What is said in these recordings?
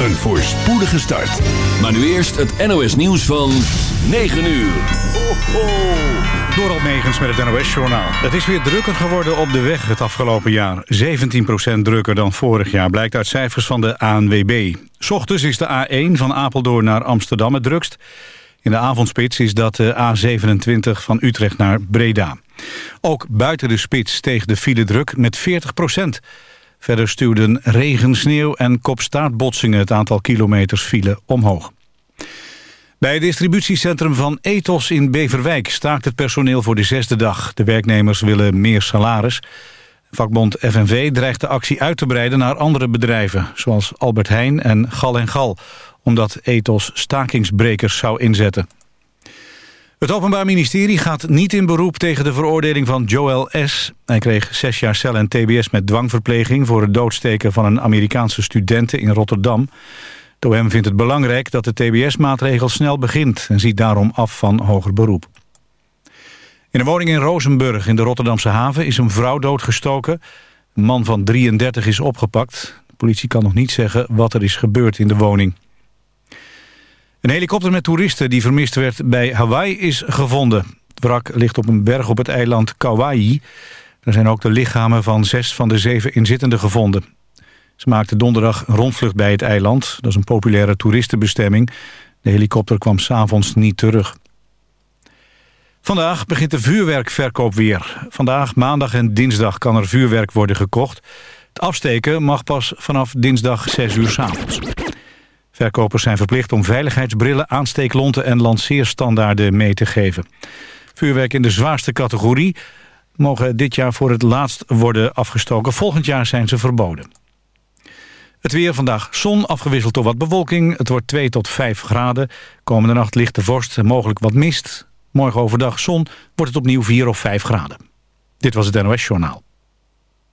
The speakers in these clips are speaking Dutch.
een voorspoedige start. Maar nu eerst het NOS nieuws van 9 uur. Ho, ho. Door met het NOS-journaal. Het is weer drukker geworden op de weg het afgelopen jaar. 17% drukker dan vorig jaar, blijkt uit cijfers van de ANWB. Ochtends is de A1 van Apeldoorn naar Amsterdam het drukst. In de avondspits is dat de A27 van Utrecht naar Breda. Ook buiten de spits steeg de file druk met 40 Verder stuwden regen, sneeuw en kopstaartbotsingen het aantal kilometers file omhoog. Bij het distributiecentrum van Ethos in Beverwijk staakt het personeel voor de zesde dag. De werknemers willen meer salaris. Vakbond FNV dreigt de actie uit te breiden naar andere bedrijven... zoals Albert Heijn en Gal en Gal... omdat Ethos stakingsbrekers zou inzetten. Het Openbaar Ministerie gaat niet in beroep tegen de veroordeling van Joel S. Hij kreeg zes jaar cel en tbs met dwangverpleging... voor het doodsteken van een Amerikaanse studenten in Rotterdam. De OM vindt het belangrijk dat de tbs-maatregel snel begint... en ziet daarom af van hoger beroep. In een woning in Rozenburg in de Rotterdamse haven is een vrouw doodgestoken. Een man van 33 is opgepakt. De politie kan nog niet zeggen wat er is gebeurd in de woning. Een helikopter met toeristen die vermist werd bij Hawaii is gevonden. Het wrak ligt op een berg op het eiland Kauai. Er zijn ook de lichamen van zes van de zeven inzittenden gevonden. Ze maakten donderdag een rondvlucht bij het eiland. Dat is een populaire toeristenbestemming. De helikopter kwam s'avonds niet terug. Vandaag begint de vuurwerkverkoop weer. Vandaag, maandag en dinsdag kan er vuurwerk worden gekocht. Het afsteken mag pas vanaf dinsdag 6 uur s avonds. Verkopers zijn verplicht om veiligheidsbrillen, aansteeklonten en lanceerstandaarden mee te geven. Vuurwerk in de zwaarste categorie mogen dit jaar voor het laatst worden afgestoken. Volgend jaar zijn ze verboden. Het weer vandaag zon, afgewisseld door wat bewolking. Het wordt 2 tot 5 graden. Komende nacht lichte vorst mogelijk wat mist. Morgen overdag zon wordt het opnieuw 4 of 5 graden. Dit was het NOS Journaal.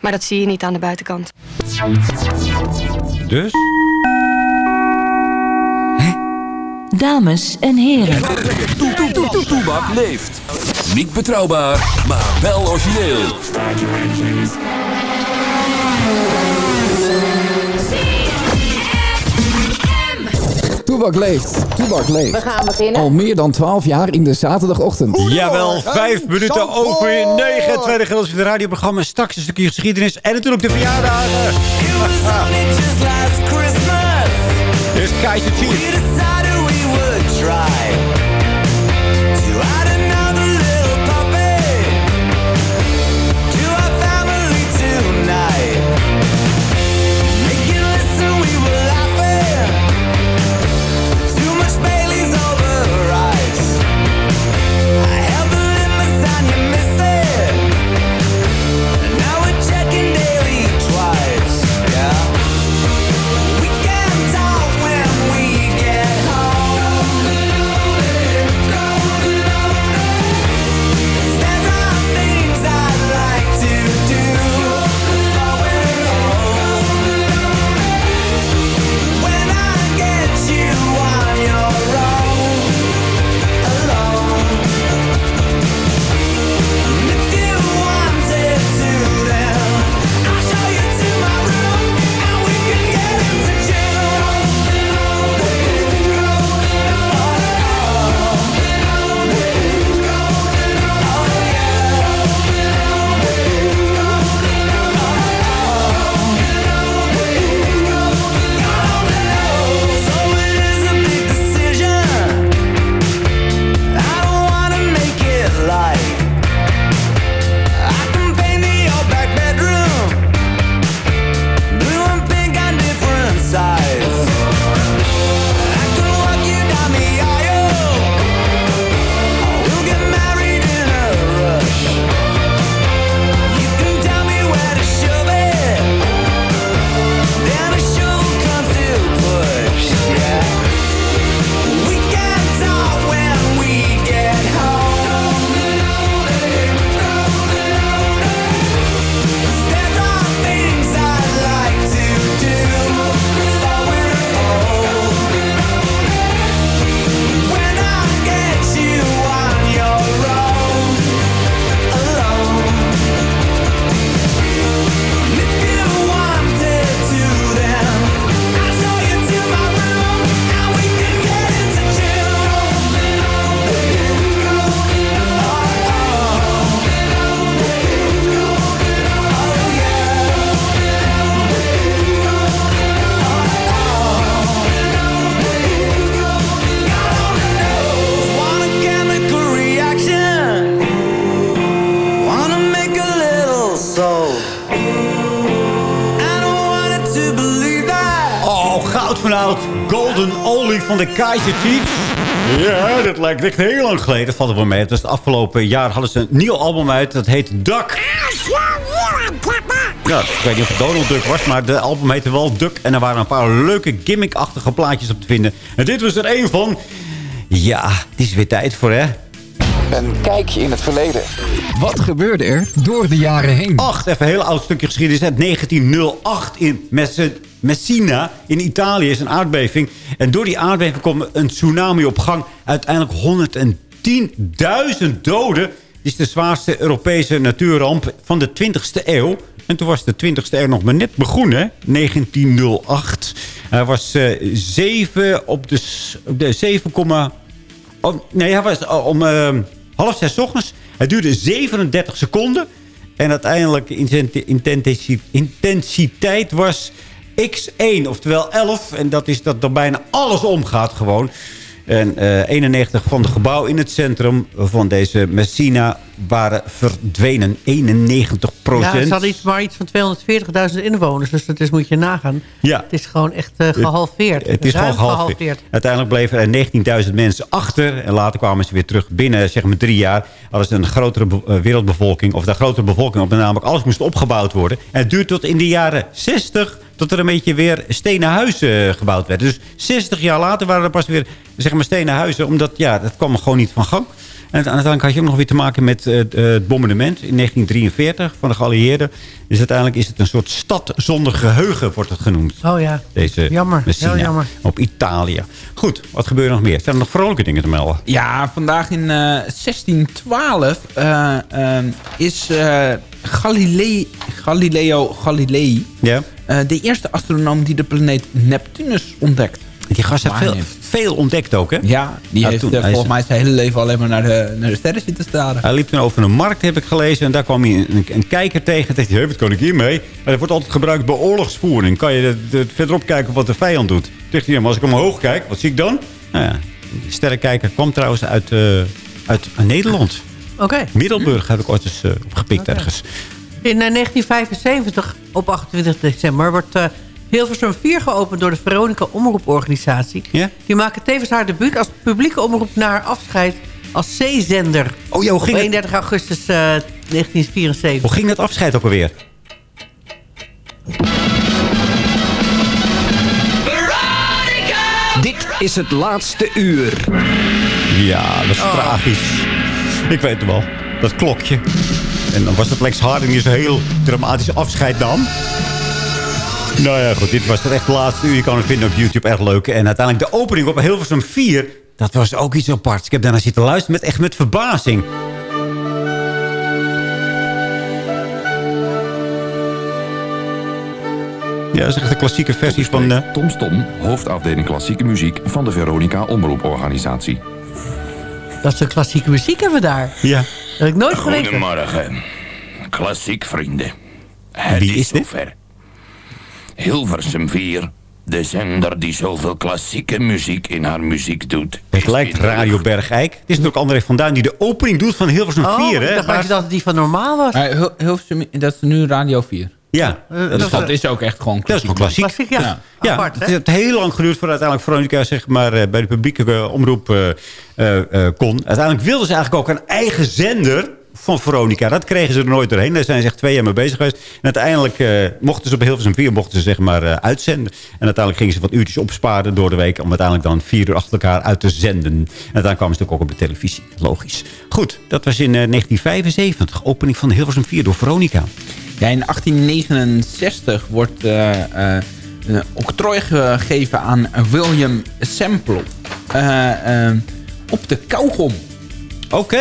Maar dat zie je niet aan de buitenkant. Dus? Dames en heren. Toebak leeft. Niet betrouwbaar, maar wel origineel. Toebak leeft. Toebak leeft. We gaan beginnen. Al meer dan 12 jaar in de zaterdagochtend. Jawel, vijf minuten over negen. Tweede gedeelte van het radioprogramma. Straks een stukje geschiedenis. En natuurlijk de verjaardagen. Dit is Keizer Chief. Soul. I don't want it to believe that. Oh, goud vanuit Golden Olie van de Kaiser Chiefs. Ja, dat lijkt echt heel lang geleden. Dat valt er wel mee. Het was het afgelopen jaar hadden ze een nieuw album uit. Dat heet Duck. Ja, ik weet niet of het Donald Duck was, maar de album heette wel Duck. En er waren een paar leuke gimmickachtige plaatjes op te vinden. En dit was er een van. Ja, het is weer tijd voor, hè? Een kijkje in het verleden. Wat gebeurde er door de jaren heen? Acht, even een heel oud stukje geschiedenis. Uit 1908 in Messina in Italië is een aardbeving. En door die aardbeving kwam een tsunami op gang. Uiteindelijk 110.000 doden. Dit is de zwaarste Europese natuurramp van de 20ste eeuw. En toen was de 20ste eeuw nog maar net begonnen, 1908. Hij was eh 7 op de, op de 7, oh, nee, hij was eh, om eh, half zes ochtends. Het duurde 37 seconden. En uiteindelijk de inten- intensi- intensiteit was x1, oftewel 11. En dat is dat er bijna alles omgaat gewoon. En eh 91 van de gebouwen in het centrum van deze Messina waren verdwenen. 91 Ja, procent. ze hadden iets, maar iets van 240.000 inwoners. Dus dat is, moet je nagaan. Ja. Het is gewoon echt eh, gehalveerd. Het is gewoon gehalveerd. Uiteindelijk bleven er 19.000 mensen achter. En later kwamen ze weer terug binnen, zeg maar drie jaar. Hadden ze een grotere eh, wereldbevolking. Of de grotere bevolking op. Namelijk alles moest opgebouwd worden. En het duurt tot in de jaren 60 tot er een beetje weer stenen huizen eh, gebouwd werden. Dus 60 jaar later waren er pas weer zeg maar, stenen huizen. Omdat ja, dat kwam gewoon niet van gang. En uiteindelijk had je ook nog weer te maken met eh, het het bombardement in 1943 van de geallieerden. Dus uiteindelijk is het een soort stad zonder geheugen, wordt het genoemd. Oh ja. Deze Jammer, Messina heel jammer. op Italië. Goed, wat gebeurt er nog meer? Zijn er nog vrolijke dingen te melden? Ja, vandaag in eh, 1612 eh, eh, is eh, Galilei, Galileo Galilei Ja. Eh, de eerste astronoom die de planeet Neptunus ontdekt. Die gast heeft veel, ontdekt ook, hè? Ja, die Ja, heeft toen- eh, volgens mij zijn hele leven alleen maar naar de, naar de sterren zitten staren. Hij liep toen over een markt, heb ik gelezen. En daar kwam hij een, een kijker tegen. En dacht hij, "Hé, wat kan ik hiermee? En dat wordt altijd gebruikt bij oorlogsvoering. Kan je de, de- verderop kijken wat de vijand doet. Toen dacht hij, "Ja, maar als ik omhoog kijk, wat zie ik dan? Nou ja, die sterrenkijker kwam trouwens uit, eh, uit Nederland. Oké. Middelburg heb ik ooit eens eh, opgepikt ergens. In eh, 1975, op 28 december, wordt eh, Hilversum 4 geopend door de Veronica Omroeporganisatie. Ja? Die maken tevens haar debuut als publieke omroep naar afscheid als zeezender. Oh ja, hoe ging op het? 31 augustus eh, 1974. Hoe ging dat afscheid ook alweer? Dit is het laatste uur. Ja, dat is tragisch. Ik weet het wel. Dat klokje. En dan was het Lex Harding die zo'n heel dramatisch afscheid nam. Nou ja, goed. Dit was het echt laatste uur. Je kan het vinden op YouTube. Erg leuk. En uiteindelijk de opening op Hilversum 4. Dat was ook iets aparts. Ik heb daarna zitten luisteren met echt met verbazing. Ja, dat is echt de klassieke versie van... eh, Tom Stom, hoofdafdeling klassieke muziek van de Veronica Omroeporganisatie. Dat is een klassieke muziek hebben we daar. Ja. Dat heb ik nooit geweten. Goedemorgen, klassiek vrienden. Het Wie is is dit? zover. Hilversum 4, de zender die zoveel klassieke muziek in haar muziek doet. Het lijkt Radio Bergijk. Het is natuurlijk André van Duin die de opening doet van Hilversum 4. Oh, hè? ik dacht Maar- dat die van normaal was. Hilversum, dat is nu Radio 4. Ja, Eh, Dus dat is ook echt gewoon Dat is klassiek. klassiek. Klassiek, ja. Ja. Ja, Apart, het heeft heel lang geduurd voordat uiteindelijk Veronica zeg maar, eh, bij de publieke eh, omroep eh, eh, eh, kon. Uiteindelijk wilden ze eigenlijk ook een eigen zender van Veronica. Dat kregen ze er nooit doorheen. Daar zijn ze echt twee jaar mee bezig geweest. En uiteindelijk eh, mochten ze op Hilversum 4 mochten ze, zeg maar, uitzenden. En uiteindelijk gingen ze wat uurtjes opsparen door de week... om uiteindelijk dan vier uur achter elkaar uit te zenden. En uiteindelijk kwamen ze natuurlijk ook op de televisie. Logisch. Goed, dat was in eh, 1975. Opening van Hilversum 4 door Veronica. Ja, in 1869 wordt eh, eh, een octrooi gegeven aan William Semple. eh, eh, op de kauwgom. Oké.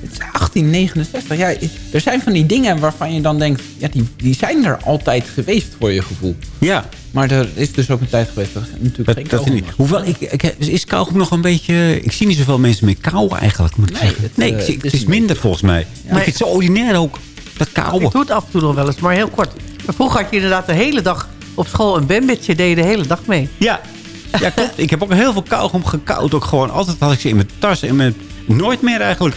Het is 1869. Ja, er zijn van die dingen waarvan je dan denkt... Ja, die, die zijn er altijd geweest voor je gevoel. Ja. Maar er is dus ook een tijd geweest dat natuurlijk Dat kauwgom niet. Hoewel, ik, ik, is kauwgom nog een beetje... Ik zie niet zoveel mensen met kauwen eigenlijk, moet ik Nee, zeggen. het, nee, eh, ik het het is een minder volgens mij. Maar ik vind het zo ordinair ook, dat kauwen. Ik doe het af en toe nog wel eens, maar heel kort. Maar vroeger had je inderdaad de hele dag op school een bembetje. Deed je de hele dag mee. Ja, ja klopt. ik heb ook heel veel kauwgom gekauwd. Ook gewoon, altijd had ik ze in mijn tas. En mijn, nooit meer eigenlijk.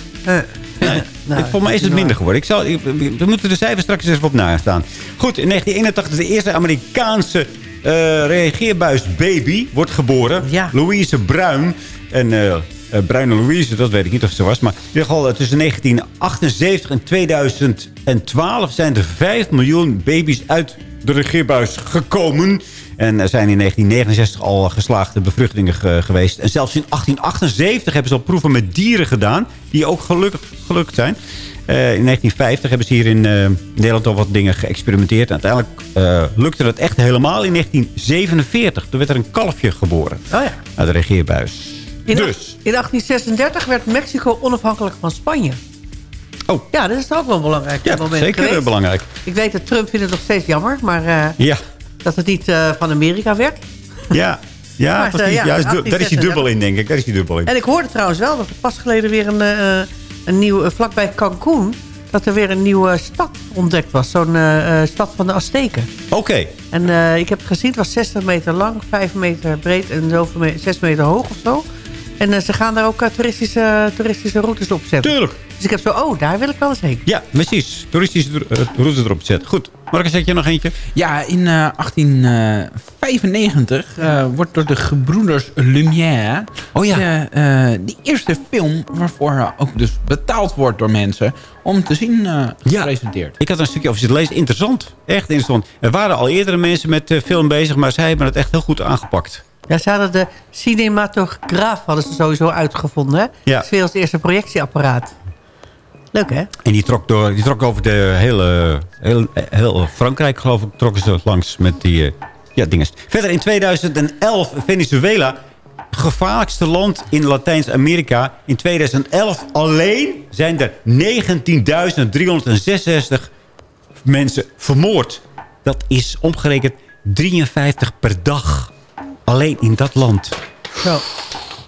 Nee, Volgens mij is het minder geworden. Ik zal, ik- we moeten de cijfers straks eens even op nastaan. Goed, in 1981 de eerste Amerikaanse eh reageerbuis baby wordt geboren. Louise Bruin. En eh eh, Bruine Louise, dat weet ik niet of ze was. Maar in ieder geval eh, tussen 1978 en 2012 zijn er 5 miljoen baby's uit de regeerbuis gekomen. En er zijn in 1969 al geslaagde bevruchtingen ge- geweest. En zelfs in 1878 hebben ze al proeven met dieren gedaan. Die ook gelukkig gelukt zijn. Eh, in 1950 hebben ze hier in Nederland al wat dingen geëxperimenteerd. En uiteindelijk lukte het echt helemaal in 1947. Toen werd er een kalfje geboren. Oh ja. Uit de regeerbuis. In, Dus. in 1836 werd Mexico onafhankelijk van Spanje. Oh. Ja, dat is toch ook wel een belangrijk Ja, moment zeker geweest. belangrijk. Ik weet dat Trump vindt het nog steeds jammer, maar eh, Ja, dat het niet eh, van Amerika werd. ja. Ja, Maar, eh, precies. ja, du- daar is hij 1836. dubbel in, denk ik. Daar is hij dubbel in. En ik hoorde trouwens wel dat er pas geleden weer een, een nieuw, vlakbij Cancún, dat er weer een nieuwe stad ontdekt was. Zo'n stad van de Azteken. Oké. En ik heb het gezien, het was 60 meter lang, 5 meter breed en zoveel me 6 meter hoog of zo. En eh, ze gaan daar ook eh, toeristische, toeristische routes op zetten. Tuurlijk. Dus ik heb zo, oh, daar wil ik wel eens heen. Ja, precies. Toeristische uh, route erop zetten. Goed. Marcus, zet je nog eentje? Ja, in eh, 1895 eh, wordt door de gebroeders Lumière... Oh ja. De, eh, die eerste film waarvoor ook dus betaald wordt door mensen... om te zien eh, gepresenteerd. Ik had een stukje over zitten lezen. Interessant. Echt interessant. Er waren al eerdere mensen met eh, film bezig, maar zij hebben het echt heel goed aangepakt. Ja, ze hadden de cinematograaf hadden ze sowieso uitgevonden. Hè? Ja. Dat is werelds eerste projectieapparaat. Leuk, hè? En die trok, door, die trok over de hele, heel, heel Frankrijk, geloof ik, trokken ze langs met die eh, ja, dingen. Verder in 2011 Venezuela, gevaarlijkste land in Latijns-Amerika. In 2011 alleen zijn er 19.366 mensen vermoord. Dat is omgerekend 53 per dag. Alleen in dat land. Zo.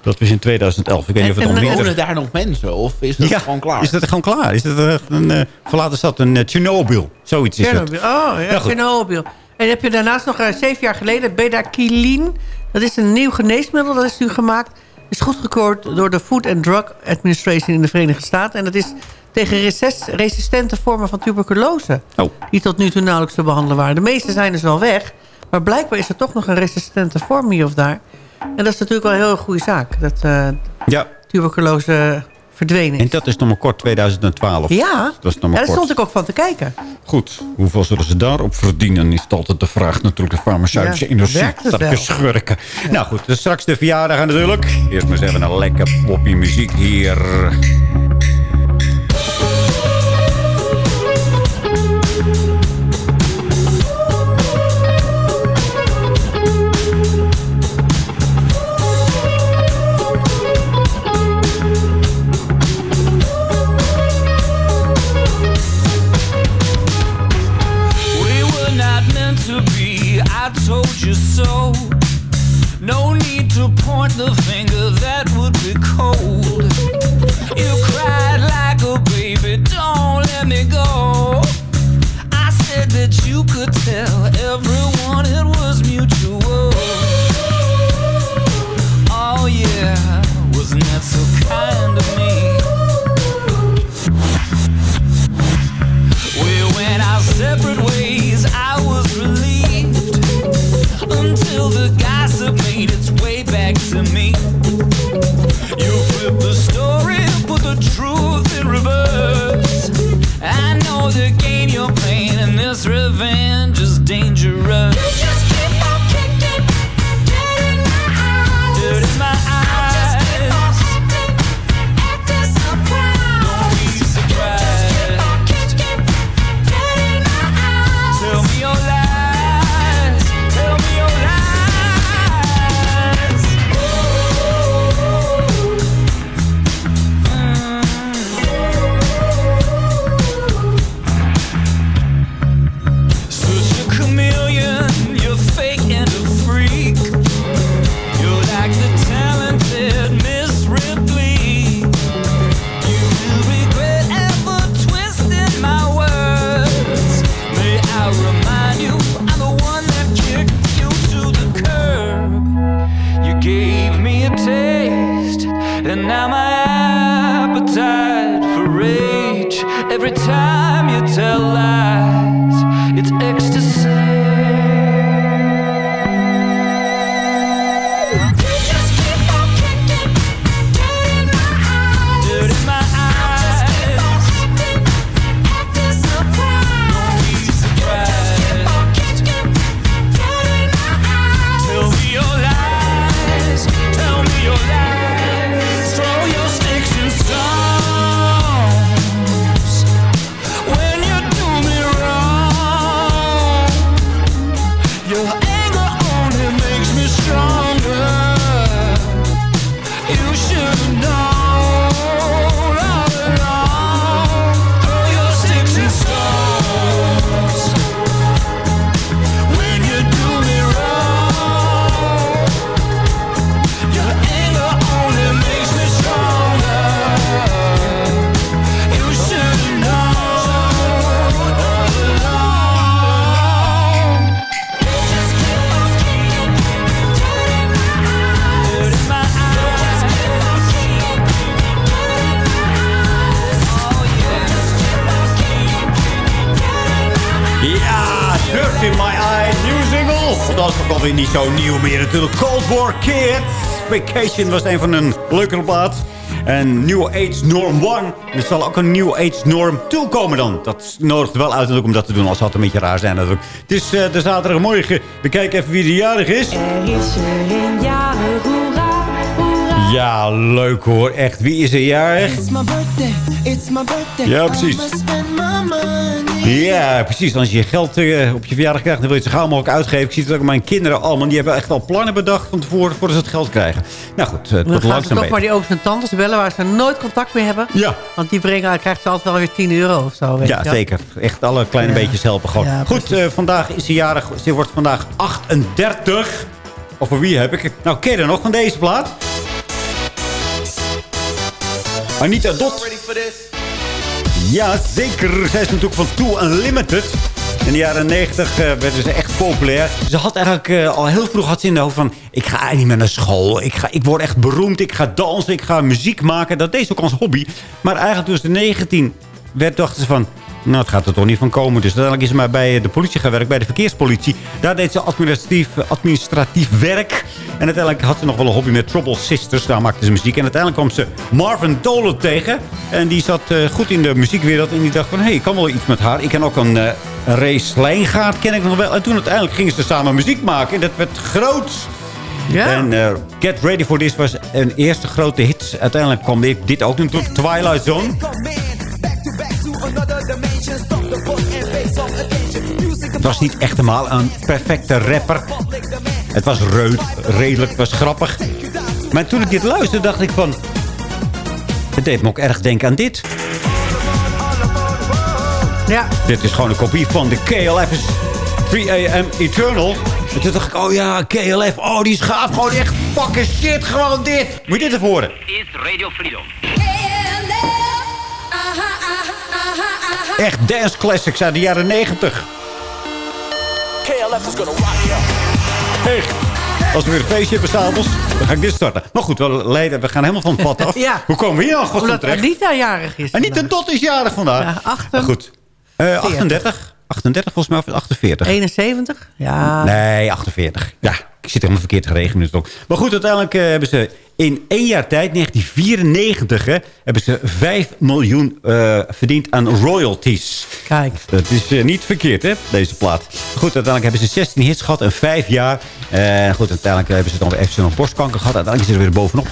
Dat was in 2011. Ik weet niet of het en nog wonen daar nog mensen? Of is dat ja, gewoon klaar? Is dat gewoon klaar? Is dat echt een uh, verlaten stad? Een uh, Chernobyl? Zoiets is Chernobyl. Oh, ja. Chernobyl. En heb je daarnaast nog uh, zeven jaar geleden Bedaquiline. Dat is een nieuw geneesmiddel. Dat is nu gemaakt. is goedgekeurd door de Food and Drug Administration in de Verenigde Staten. En dat is tegen reces- resistente vormen van tuberculose. Oh. Die tot nu toe nauwelijks te behandelen waren. De meeste zijn dus wel weg. Maar blijkbaar is er toch nog een resistente vorm hier of daar. En dat is natuurlijk wel een heel goede zaak. Dat uh, ja. tuberculose verdwenen is. En dat is nog maar kort 2012. Ja, dat, is nog maar ja, daar stond ik ook van te kijken. Goed, hoeveel zullen ze daarop verdienen? Is het altijd de vraag natuurlijk. De farmaceutische Ja, industrie. het Dat is schurken. Nou goed, dus straks de verjaardag natuurlijk. Eerst maar eens even een lekker poppy muziek hier. You so. No need to point the finger, that would be cold. You cried like a baby, don't let me go. I said that you could tell everyone it was mutual. Oh, yeah, wasn't that so kind of me? We went our separate ways. Until the gossip made its way back to me. You flipped the story, put the truth in reverse. I know the game you're playing, and this revenge is dangerous. Dirt in My Eyes, nieuwe single. Dat is ook alweer niet zo nieuw meer natuurlijk. Cold War Kids. Vacation was een van een leuke plaat. En New Age Norm 1. Er zal ook een New Age Norm 2 komen dan. Dat nodigt wel uit natuurlijk om dat te doen. Als had een beetje raar zijn natuurlijk. Het is eh, de zaterdagmorgen. We kijken even wie de jarig is. Er is een jarig, hoera, hoera. Ja, leuk hoor. Echt, wie is er jarig? It's my birthday, it's my birthday. Ja, precies. Ja, precies. Als je geld eh, op je verjaardag krijgt, dan wil je het zo gauw mogelijk uitgeven. Ik zie het ook mijn kinderen allemaal. Die hebben echt al plannen bedacht van tevoren voordat ze het geld krijgen. Nou goed, het Dan wordt gaan ze langzaam toch maar die ooms en tantes bellen waar ze nooit contact mee hebben. Ja. Want die brengen, krijgt ze altijd wel weer 10 euro of zo. Weet Ja, je zeker. Echt alle kleine Ja. beetjes helpen gewoon. Ja, Goed, eh, vandaag is ze jarig. Ze wordt vandaag 38. Over wie heb ik het? Nou, ken je er nog van deze plaat? Anita Dot. Ja, zeker. Zij is natuurlijk van Too Unlimited. In de jaren 90 werden ze echt populair. Ze had eigenlijk eh, al heel vroeg had ze in de hoofd van... ik ga niet meer naar school. Ik, ga, ik word echt beroemd. Ik ga dansen. Ik ga muziek maken. Dat deed ze ook als hobby. Maar eigenlijk toen ze 19 werd, dachten ze van... Nou, het gaat er toch niet van komen. Dus uiteindelijk is ze maar bij de politie gaan werken. Bij de verkeerspolitie. Daar deed ze administratief, administratief werk. En uiteindelijk had ze nog wel een hobby met Trouble Sisters. Daar maakte ze muziek. En uiteindelijk kwam ze Marvin Dolan tegen. En die zat eh, goed in de muziekwereld. En die dacht van, hé, hey, ik kan wel iets met haar. Ik ken ook een, eh een Ray Slijngaard, ken ik nog wel. En toen uiteindelijk gingen ze samen muziek maken. En dat werd groot. Ja. En eh, Get Ready for This was een eerste grote hit. Uiteindelijk kwam dit, dit ook natuurlijk. Twilight Zone. Was niet echt helemaal een perfecte rapper. Het was reut, redelijk, het was grappig. Maar toen ik dit luisterde, dacht ik van... Het deed me ook erg denken aan dit. Ja. Dit is gewoon een kopie van de KLF is 3 AM Eternal. En toen dacht ik, oh ja, KLF, oh die is gaaf. Gewoon echt fucking shit, gewoon dit. Moet je dit even horen? is Radio Freedom. Echt dance classics uit de jaren 90. KLF is gonna rock you. Echt. Als we weer een feestje hebben s'avonds, dan ga ik dit starten. Maar goed, we, leiden, we gaan helemaal van het pad af. Ja. Hoe komen we hier nou godsnaam Omdat terecht? Anita jarig is. Anita Dot is jarig vandaag. Ja, achten- Maar goed. Eh, 38. 38 volgens mij of 48. 71? Ja. Nee, 48. Ja, ik zit helemaal verkeerd geregeld natuurlijk. Maar goed, uiteindelijk eh, hebben ze in één jaar tijd, 1994, hè, hebben ze 5 miljoen eh, verdiend aan royalties. Kijk. Dat is eh, niet verkeerd, hè, deze plaat. Goed, uiteindelijk hebben ze 16 hits gehad en 5 jaar. En goed, uiteindelijk hebben ze dan weer even borstkanker gehad. Uiteindelijk is ze er weer bovenop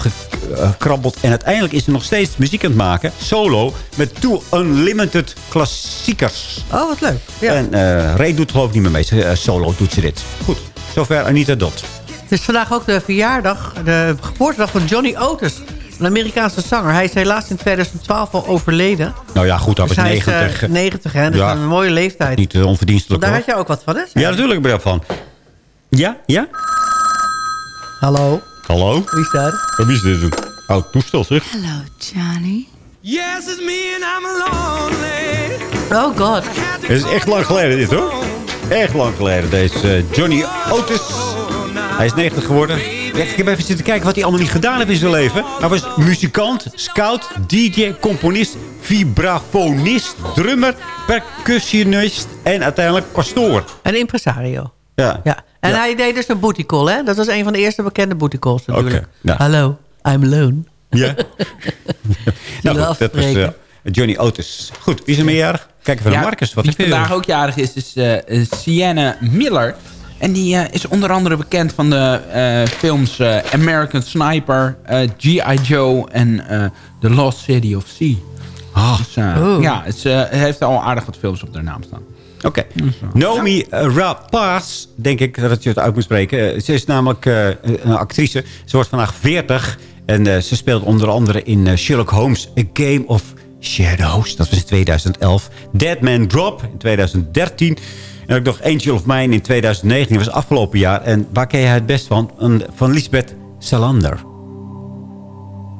gekrabbeld. En uiteindelijk is ze nog steeds muziek aan het maken, solo, met Two Unlimited klassiekers. Oh, wat leuk. Ja. En Ray doet geloof ik niet meer mee. Solo doet ze dit. Goed, zover Anita Dot. Het is vandaag ook de verjaardag, de geboortedag van Johnny Otis. Een Amerikaanse zanger. Hij is helaas in 2012 al overleden. Nou ja, goed, dat was Dus hij is, 90. eh, 90, hè. Dat is een mooie leeftijd. Niet uh, onverdienstelijk Daar hoor. had je ook wat van, hè? Ja, natuurlijk ben ik van. Ja? Ja? Hallo? Hallo? Wie is daar? Wie is dit? Oud toestel zeg. Hello, Johnny. Yes, it's me and I'm lonely. Oh god. Het is echt lang geleden dit hoor. Echt lang geleden. Deze eh, Johnny Otis. Hij is 90 geworden. Ja, Ik heb even zitten kijken wat hij allemaal niet gedaan heeft in zijn leven. Hij was muzikant, scout, DJ, componist, vibrafonist, drummer, percussionist en uiteindelijk pastoor. Een impresario. Ja. Ja. En Ja. hij deed dus een booty call, hè? Dat was een van de eerste bekende booty calls natuurlijk. Hallo, I'm alone. Ja. nou, goed, dat was afspreken? Johnny Otis. Goed, wie is er meer jarig? Kijken we naar Ja, Marcus. Wat je? vandaag ook jarig is, is eh, eh, Sienna Miller. En die eh, is onder andere bekend van de eh, films eh, American Sniper, eh, G.I. Joe en eh, The Lost City of Sea. Ah. Dus, Oeh. ja, eh, heeft al aardig wat films op haar naam staan. Oké. Naomi eh, Rapaz, denk ik dat je het uit moet spreken. Ze is namelijk eh, een actrice. Ze wordt vandaag 40. En eh, ze speelt onder andere in Sherlock Holmes, A Game of Shadows. Dat was in 2011. Dead Man Drop in 2013. En ook nog Angel of Mine in 2019. Dat was afgelopen jaar. En waar ken je het best van? Een- Van Lisbeth Salander.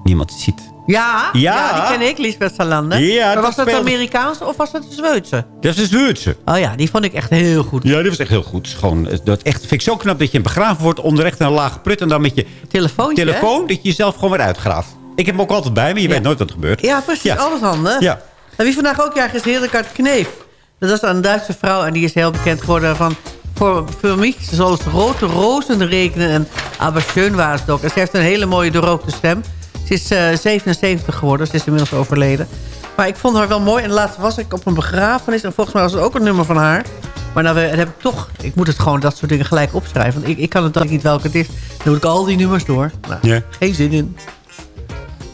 Niemand ziet. Ja, Ja. ja. die ken ik, Lisbeth Salander. Ja, maar was dat speelde- Amerikaans of was dat de Zweedse? Dat is een Zweedse. Oh ja, die vond ik echt heel goed. Ja, dit was echt heel goed. Gewoon, eh, dat echt, vind ik zo knap dat je begraven wordt onder echt een lage prut. En dan met je Telefoontje, telefoon dat je jezelf gewoon weer uitgraaft. Ik heb hem ook altijd bij me. Je weet nooit wat er gebeurt. Ja, precies. Ja. Alles handig. Ja. En wie vandaag ook jarig is, Hildegard Kneef. Dat was een Duitse vrouw en die is heel bekend geworden van... Voor, voor mij zoals Rote Rozen rekenen en Aber schön doch. En ze heeft een hele mooie doorrookte stem. Ze is eh, 77 geworden, ze is inmiddels overleden. Maar ik vond haar wel mooi. En laatst was ik op een begrafenis. En volgens mij was het ook een nummer van haar. Maar nou dan heb ik toch... Ik moet het gewoon dat soort dingen gelijk opschrijven. Want ik, ik kan het dan niet welke het is. Dan moet ik al die nummers door. Nou, Ja. geen zin in.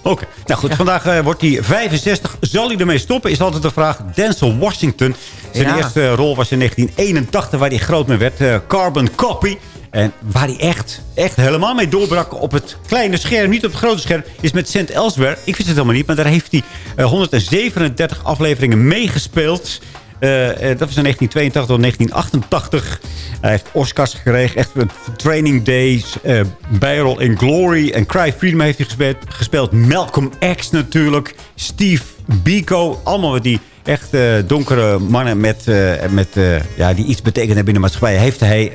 Oké, nou goed, vandaag eh, wordt hij 65. Zal hij ermee stoppen, is altijd de vraag. Denzel Washington. Zijn Ja. eerste rol was in 1981, waar hij groot mee werd. eh, Carbon Copy. En waar hij echt, echt helemaal mee doorbrak op het kleine scherm, niet op het grote scherm, is met St. Elsewhere. Ik wist het helemaal niet, maar daar heeft hij eh, 137 afleveringen meegespeeld. Eh, eh, dat was in 1982 tot 1988. Hij heeft Oscars gekregen. Echt Training Days. bijrol in Glory. En Cry Freedom heeft hij gespeeld. gespeeld. Malcolm X natuurlijk. Steve Biko. Allemaal die echt donkere mannen met, met, ja, die iets betekenen binnen de maatschappij. Heeft hij,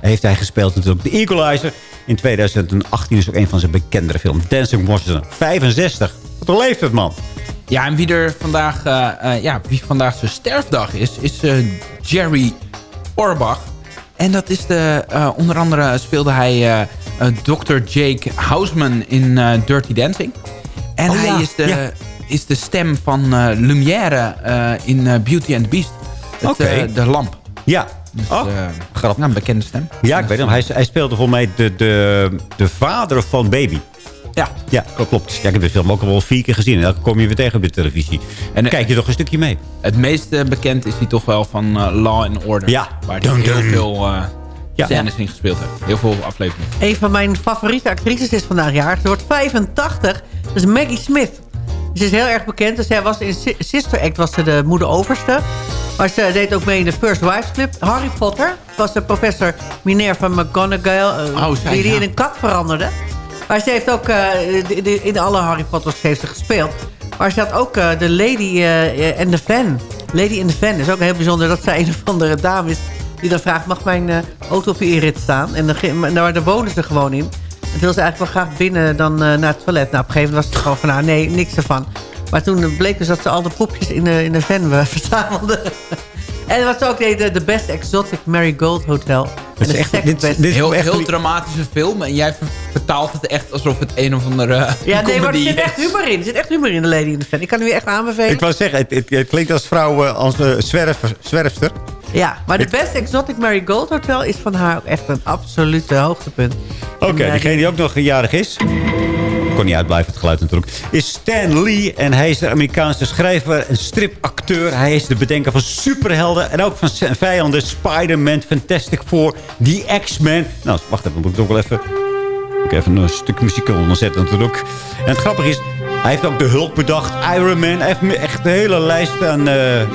heeft hij gespeeld natuurlijk. The Equalizer. In 2018 is ook een van zijn bekendere films. Dancing Washington. 65. Wat een leeftijd, man. Ja, en wie er vandaag, eh, eh, ja, wie vandaag zijn sterfdag is, is eh, Jerry Orbach. En dat is de, onder andere speelde hij Dr. Jake Houseman in Dirty Dancing. En Oh hij ja, is, de, ja. is de stem van Lumière in Beauty and the Beast. Oké. de lamp. Ja. Dus, Oh, grappig. nou, een bekende stem. Ja, ik weet hem. Hij, hij speelde volgens mij de, de, de vader van Baby. Ja. Ja, klopt. klopt. Ja, ik heb de film ook al wel vier keer gezien. En dan kom je weer tegen op de televisie. En dan kijk je toch een stukje mee. Het meest eh, bekend is hij toch wel van eh, Law and Order. Ja. Waar hij Dun, heel veel eh Ja. scènes in gespeeld heeft. Heel veel afleveringen. Een van mijn favoriete actrices is vandaag jarig. Ze wordt 85. Dat is Maggie Smith. Ze is heel erg bekend. Dus zij was in Si- Sister Act was ze de moeder overste. Maar ze deed ook mee in de First Wives Club. Harry Potter was de professor Minerva McGonagall. eh, Oh, zij, die, die ja. in een kat veranderde. Maar ze heeft ook eh, de- de- in alle Harry Potters heeft ze gespeeld. Maar ze had ook eh, de Lady eh, en de Van. Lady in the Van is ook heel bijzonder dat zij een of andere dame is... die dan vraagt, mag mijn auto op je rit staan? En dan, daar, daar wonen ze gewoon in. En wil ze eigenlijk wel graag binnen dan naar het toilet. Nou, op een gegeven moment was het gewoon van, nou nee, niks ervan. Maar toen bleek dus dat ze al de poepjes in de, in de van verzamelde. en wat ze ook deed, de, de Best Exotic Marigold Hotel. En is de echt- dit- is Heel, echt heel dramatische film. En jij vertaalt het echt alsof het een of andere Ja, nee, maar er zit echt humor in. Er zit echt humor in de Lady in the Van. Ik kan u echt aanbevelen. Ik wou zeggen, het, het, het klinkt als vrouw, eh, als eh, zwerver, zwerfster. Ja, maar de Best Exotic Marigold Hotel is van haar ook echt een absolute hoogtepunt. Oké, eh, diegene die ook nog jarig is... kon niet uitblijven, het geluid natuurlijk... is Stan Lee. En hij is de Amerikaanse schrijver en stripacteur. Hij is de bedenker van superhelden... en ook van vijanden Spider-Man, Fantastic Four, The X-Men. Nou, wacht even, moet ik toch wel even... even een stuk muziek onderzetten natuurlijk. En het grappige is... Hij heeft ook de Hulk bedacht, Iron Man. Hij heeft echt een hele lijst aan eh, eh,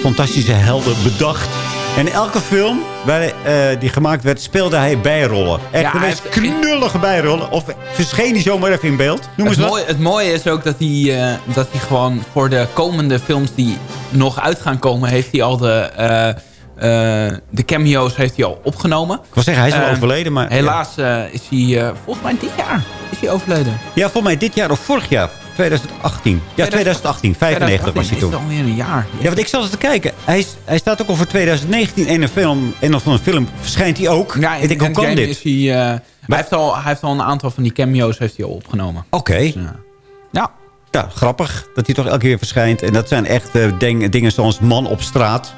fantastische helden bedacht. En elke film waar, eh, die gemaakt werd, speelde hij bijrollen. Echt Ja, de meest knullige bijrollen. Of verscheen hij zomaar even in beeld. Noem Het mooie, het mooie is ook dat hij, dat hij gewoon voor de komende films die nog uit gaan komen... heeft hij al de, de cameo's heeft hij al opgenomen. Ik wil zeggen, hij is al Eh, overleden. Maar, Helaas eh, is hij, eh, volgens mij dit jaar is hij overleden. Ja, volgens mij dit jaar of vorig jaar. 2018. Ja, 2018. 95 was hij toen. is alweer een jaar. Ja, want ik zat eens te kijken. Hij, hij staat ook al voor 2019 in een film. En of van een film verschijnt hij ook. Ja, ik denk, hoe kan dit? Is hij, eh, hij, heeft al, hij heeft al een aantal van die cameo's heeft hij al opgenomen. Oké. ja. ja. Ja, grappig dat hij toch elke keer verschijnt. En dat zijn echt eh, ding- dingen zoals man op straat.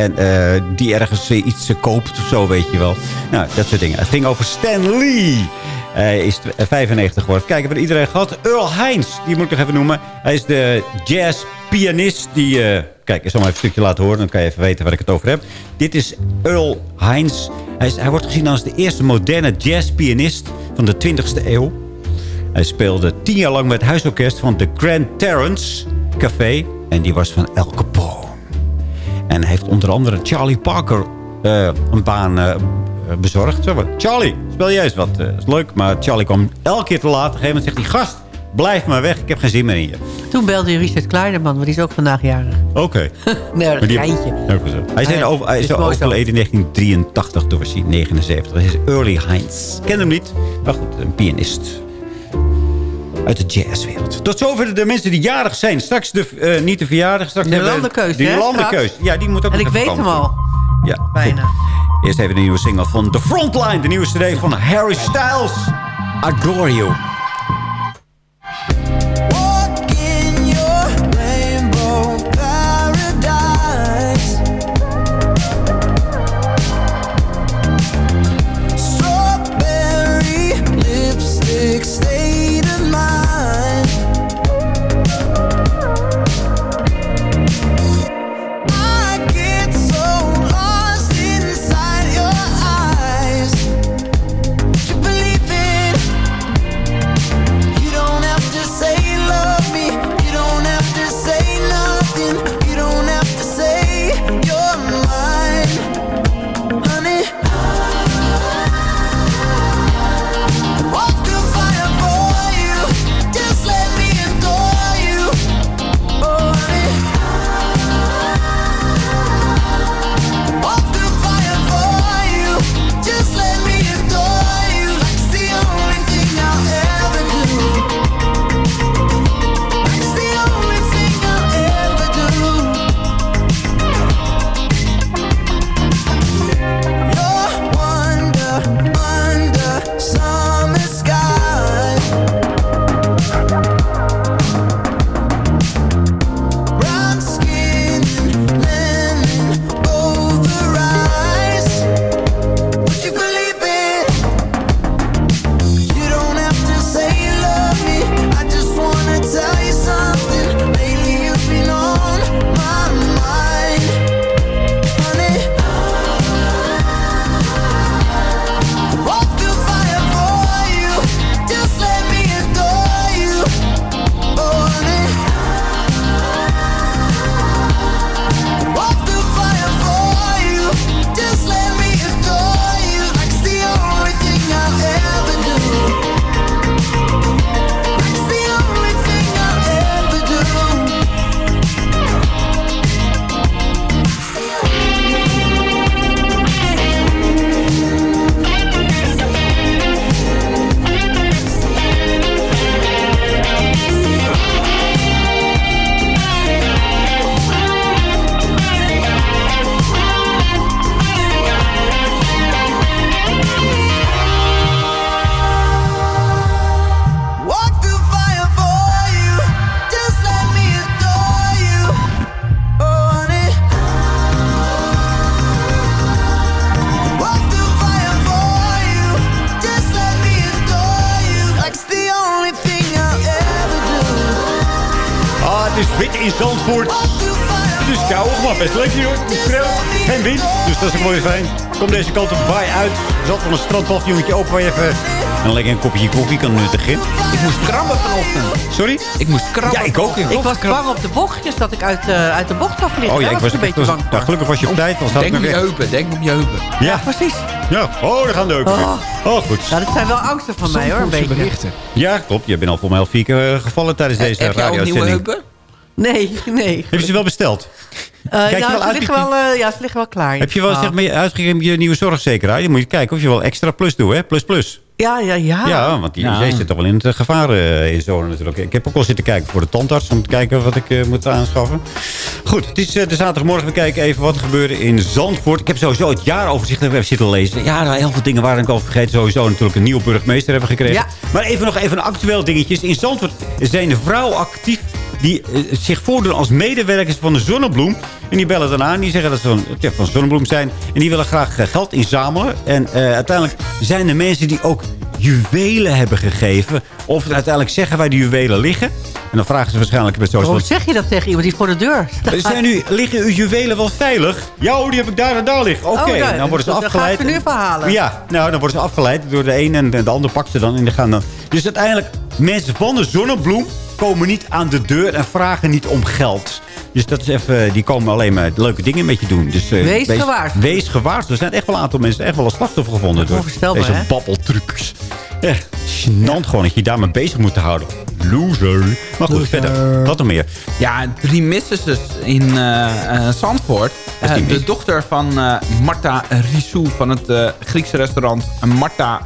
En eh, die ergens iets koopt of zo, weet je wel. Nou, dat soort dingen. Het ging over Stan Lee. Hij is tw- eh, 95 geworden. Kijken, hebben we iedereen gehad. Earl Hines, die moet ik nog even noemen. Hij is de jazzpianist die... eh, kijk, ik zal maar even een stukje laten horen. Dan kan je even weten waar ik het over heb. Dit is Earl Hines. Hij, is, hij wordt gezien als de eerste moderne jazzpianist van de 20e eeuw. Hij speelde tien jaar lang met het huisorkest van de Grand Terrence Café. En die was van El Capone. En heeft onder andere Charlie Parker eh, een baan eh, bezorgd. Zo, Charlie, speel jij eens wat? Eh, is leuk, maar Charlie kwam elke keer te laat. Op een gegeven moment zegt hij, gast, blijf maar weg. Ik heb geen zin meer in je. Toen belde je Richard Kleiderman, maar die is ook vandaag jarig. Oké. Nee, Maar dat geintje. Hij is, Ah, over, hij is Is overleden in 1983, toen was hij 79. Dat is Early Heinz. Ik ken hem niet, maar goed, een pianist. Uit de jazzwereld. Tot zover de mensen die jarig zijn. Straks de, eh, niet de verjaardag. Straks De landenkeus, De landenkeus. Ja, die moet ook En ik weet hem al. Ja, Bijna. goed. Eerst even de nieuwe single van The Frontline. De nieuwe cd van Harry Styles. Adore You. Kom deze kant op bij uit. Er zat wel een strandpavillonnetje open waar je even een lekker een kopje koffie kan nuttigen. Ik moest krabben vanochtend. Sorry? Ik moest krabben. Ja, ik ook. Ik was bang op de bochtjes dat ik uit, eh, uit de bocht zou vliegen. Oh ja, ik was, een ik beetje was, bang nou, gelukkig was je op tijd. anders had ik Denk me op je heupen, denk op je heupen. Ja, Precies. ja. Oh, daar gaan de heupen. Oh. Oh, goed. Ja, dat zijn wel angsten van mij hoor, een beetje. Ja, klopt. Je bent al voor mij al vier keer eh, gevallen tijdens deze Heb je al nieuwe heupen? Nee, nee. Heb je ze wel besteld? Eh, Kijk nou, wel ze liggen wel, eh, ja, ze liggen wel klaar. Heb je wel zeg maar, uitgegeven je nieuwe zorgzekerheid? Dan moet je kijken of je wel extra plus doet, hè? Plus plus. Ja, ja, ja. Ja, want die Ja. IC zit toch wel in het gevaar eh, in zone natuurlijk. Ik heb ook al zitten kijken voor de tandarts om te kijken wat ik eh, moet aanschaffen. Goed, het is eh, de zaterdagmorgen. We kijken even wat er gebeurde in Zandvoort. Ik heb sowieso het jaaroverzicht even zitten lezen. Ja, nou, heel veel dingen waren ik al vergeten. Sowieso natuurlijk een nieuwe burgemeester hebben gekregen. Ja. Maar even nog even een actueel dingetjes. In Zandvoort zijn vrouwen actief die zich voordoen als medewerkers van de Zonnebloem. En die bellen dan aan. Die zeggen dat ze van, ja, van Zonnebloem zijn. En die willen graag geld inzamelen. En eh, uiteindelijk zijn er mensen die ook juwelen hebben gegeven. Of uiteindelijk zeggen waar die juwelen liggen. En dan vragen ze waarschijnlijk met. Hoe zeg je dat tegen iemand die voor de deur staat? Zijn nu, liggen uw juwelen wel veilig? Ja, die heb ik daar en daar liggen. Oké, Oh, daar- dan worden ze dan afgeleid. gaat ze nu verhalen. Ja, nou, dan worden ze afgeleid door de een en de ander pakt ze dan. En die gaan dan. Dus uiteindelijk, mensen van de zonnebloem komen niet aan de deur en vragen niet om geld. Dus dat is even, die komen alleen maar leuke dingen met je doen. Dus, eh, Wees gewaarschuwd. Wees gewaarschuwd. Er zijn echt wel een aantal mensen echt wel een slachtoffer gevonden. Door deze hè? babbeltrucs. Echt gênant gewoon dat je daarmee bezig moet houden. Loser. Maar goed, verder. Wat nog meer? Ja, drie mistresses in eh, eh, Zandvoort. Eh, de dochter van eh, Marta Rissou van het eh, Griekse restaurant Marta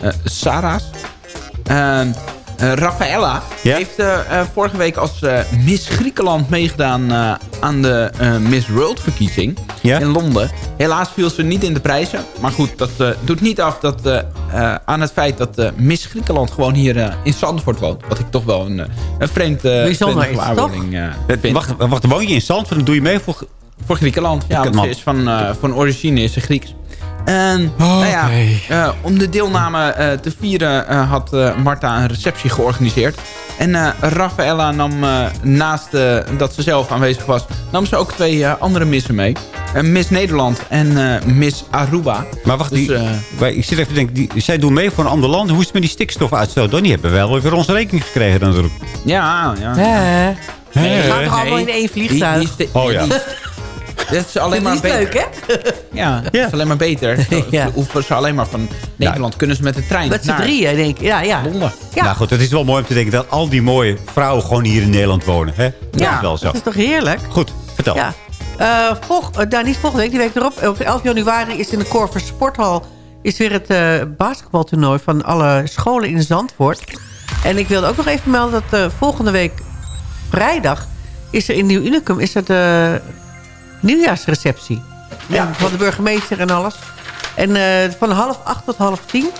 eh Saras. Eh, Rafaella heeft eh, eh, vorige week als eh, Miss Griekenland meegedaan eh, aan de eh, Miss World verkiezing in Londen. Helaas viel ze niet in de prijzen. Maar goed, dat eh, doet niet af dat, aan het feit dat eh, Miss Griekenland gewoon hier eh, in Zandvoort woont. Wat ik toch wel een, eh, een vreemd, gewaarwording, vind. Wacht, wacht, woon je in Zandvoort? Dan doe je mee voor... Voor Griekenland, ja. Want ze is van, eh, van origine is ze Grieks. En nou ja, eh, om de deelname eh, te vieren eh, had eh, Marta een receptie georganiseerd. En eh Rafaella nam eh, naast eh, dat ze zelf aanwezig was... nam ze ook twee eh, andere missen mee. Miss Nederland en eh, Miss Aruba. Maar wacht, Dus, die, eh, wij- ik zit even te denken, die, zij doen mee voor een ander land. Hoe is het met die stikstofuitstoot? dan? Die hebben wel weer onze rekening gekregen natuurlijk. Ja, ja. Nee, Het gaat toch nee. allemaal in één vliegtuig? Die- die- Oh ja. Dat is alleen maar beter. leuk, hè? Ja, dat is alleen maar beter. ja. Hoeven ze alleen maar van Nederland kunnen ze met de trein Met z'n naar drieën, denk ik. Ja, ja. Londen. Ja. Nou goed, het is wel mooi om te denken dat al die mooie vrouwen gewoon hier in Nederland wonen. Hè? Dat Ja, is wel zo. dat is toch heerlijk? Goed, vertel. Ja. Eh, volg, eh, nou, niet volgende week, die week erop. Op 11 januari is in de Corver Sporthal... is weer het eh, basketbaltoernooi van alle scholen in Zandvoort. En ik wilde ook nog even melden dat volgende week vrijdag... is er in Nieuw Unicum is er de nieuwjaarsreceptie. Ja. van de burgemeester en alles. En eh, van half acht tot half tien.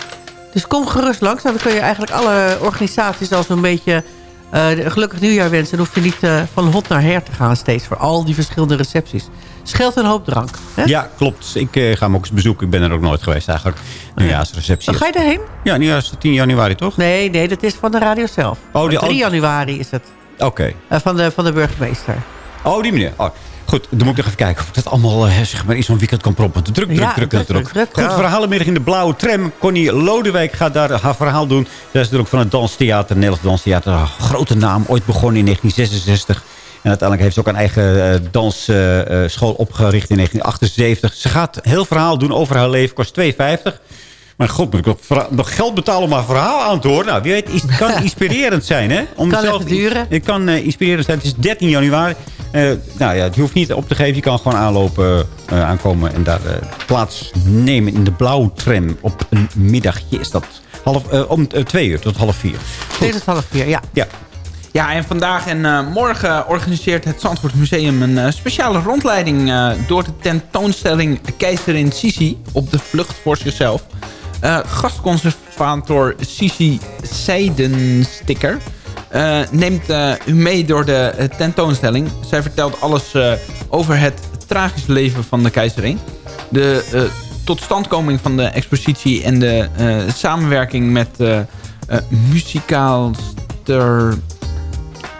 Dus kom gerust langs. Dan kun je eigenlijk alle organisaties al zo'n beetje... een gelukkig nieuwjaar wensen. Dan hoef je niet eh, van hot naar her te gaan steeds... voor al die verschillende recepties. Scheelt een hoop drank. Hè? Ja, klopt. Ik ga hem ook eens bezoeken. Ik ben er ook nooit geweest eigenlijk. Nieuwjaarsreceptie. Dan ga je daarheen? Ja, nieuwjaars 10 januari toch? Nee, nee, dat is van de radio zelf. Oh, die- 3 oh. januari is het. Oké. Van, de, van de burgemeester. Oh, die meneer. Oh, goed, dan moet ik nog even kijken of dat allemaal zeg maar, in zo'n weekend kan proppen. Druk, druk, Ja, druk, druk, druk. Goed, ja. verhalenmiddag in de blauwe tram. Connie Lodewijk gaat daar haar verhaal doen. Zij is natuurlijk van het Danstheater, Nederlands Danstheater. Grote naam, ooit begonnen in 1966. En uiteindelijk heeft ze ook een eigen dansschool opgericht in 1978. Ze gaat heel verhaal doen over haar leven. Kost 2,50. Maar god, moet ik nog, nog geld betalen om haar verhaal aan te horen? Nou, wie weet, is- het kan inspirerend zijn, hè? Om Kan zelf duren. Het kan eh, inspirerend zijn. Het is 13 januari. Eh, nou ja, je hoeft niet op te geven. Je kan gewoon aanlopen, eh, aankomen en daar eh, plaats nemen in de blauwe tram. Op een middagje is dat half, eh, om twee uur tot half vier. Dit is half vier, ja. Ja. Ja, en vandaag en eh, morgen organiseert het Zandvoort Museum een eh, speciale rondleiding eh, door de tentoonstelling Keizerin Sisi op de vlucht voor zichzelf. Eh, gastconservator Sisi Seidensticker eh, neemt eh, u mee door de tentoonstelling. Zij vertelt alles eh, over het tragische leven van de keizerin. De eh, totstandkoming van de expositie en de eh, samenwerking met eh eh muzikaalster...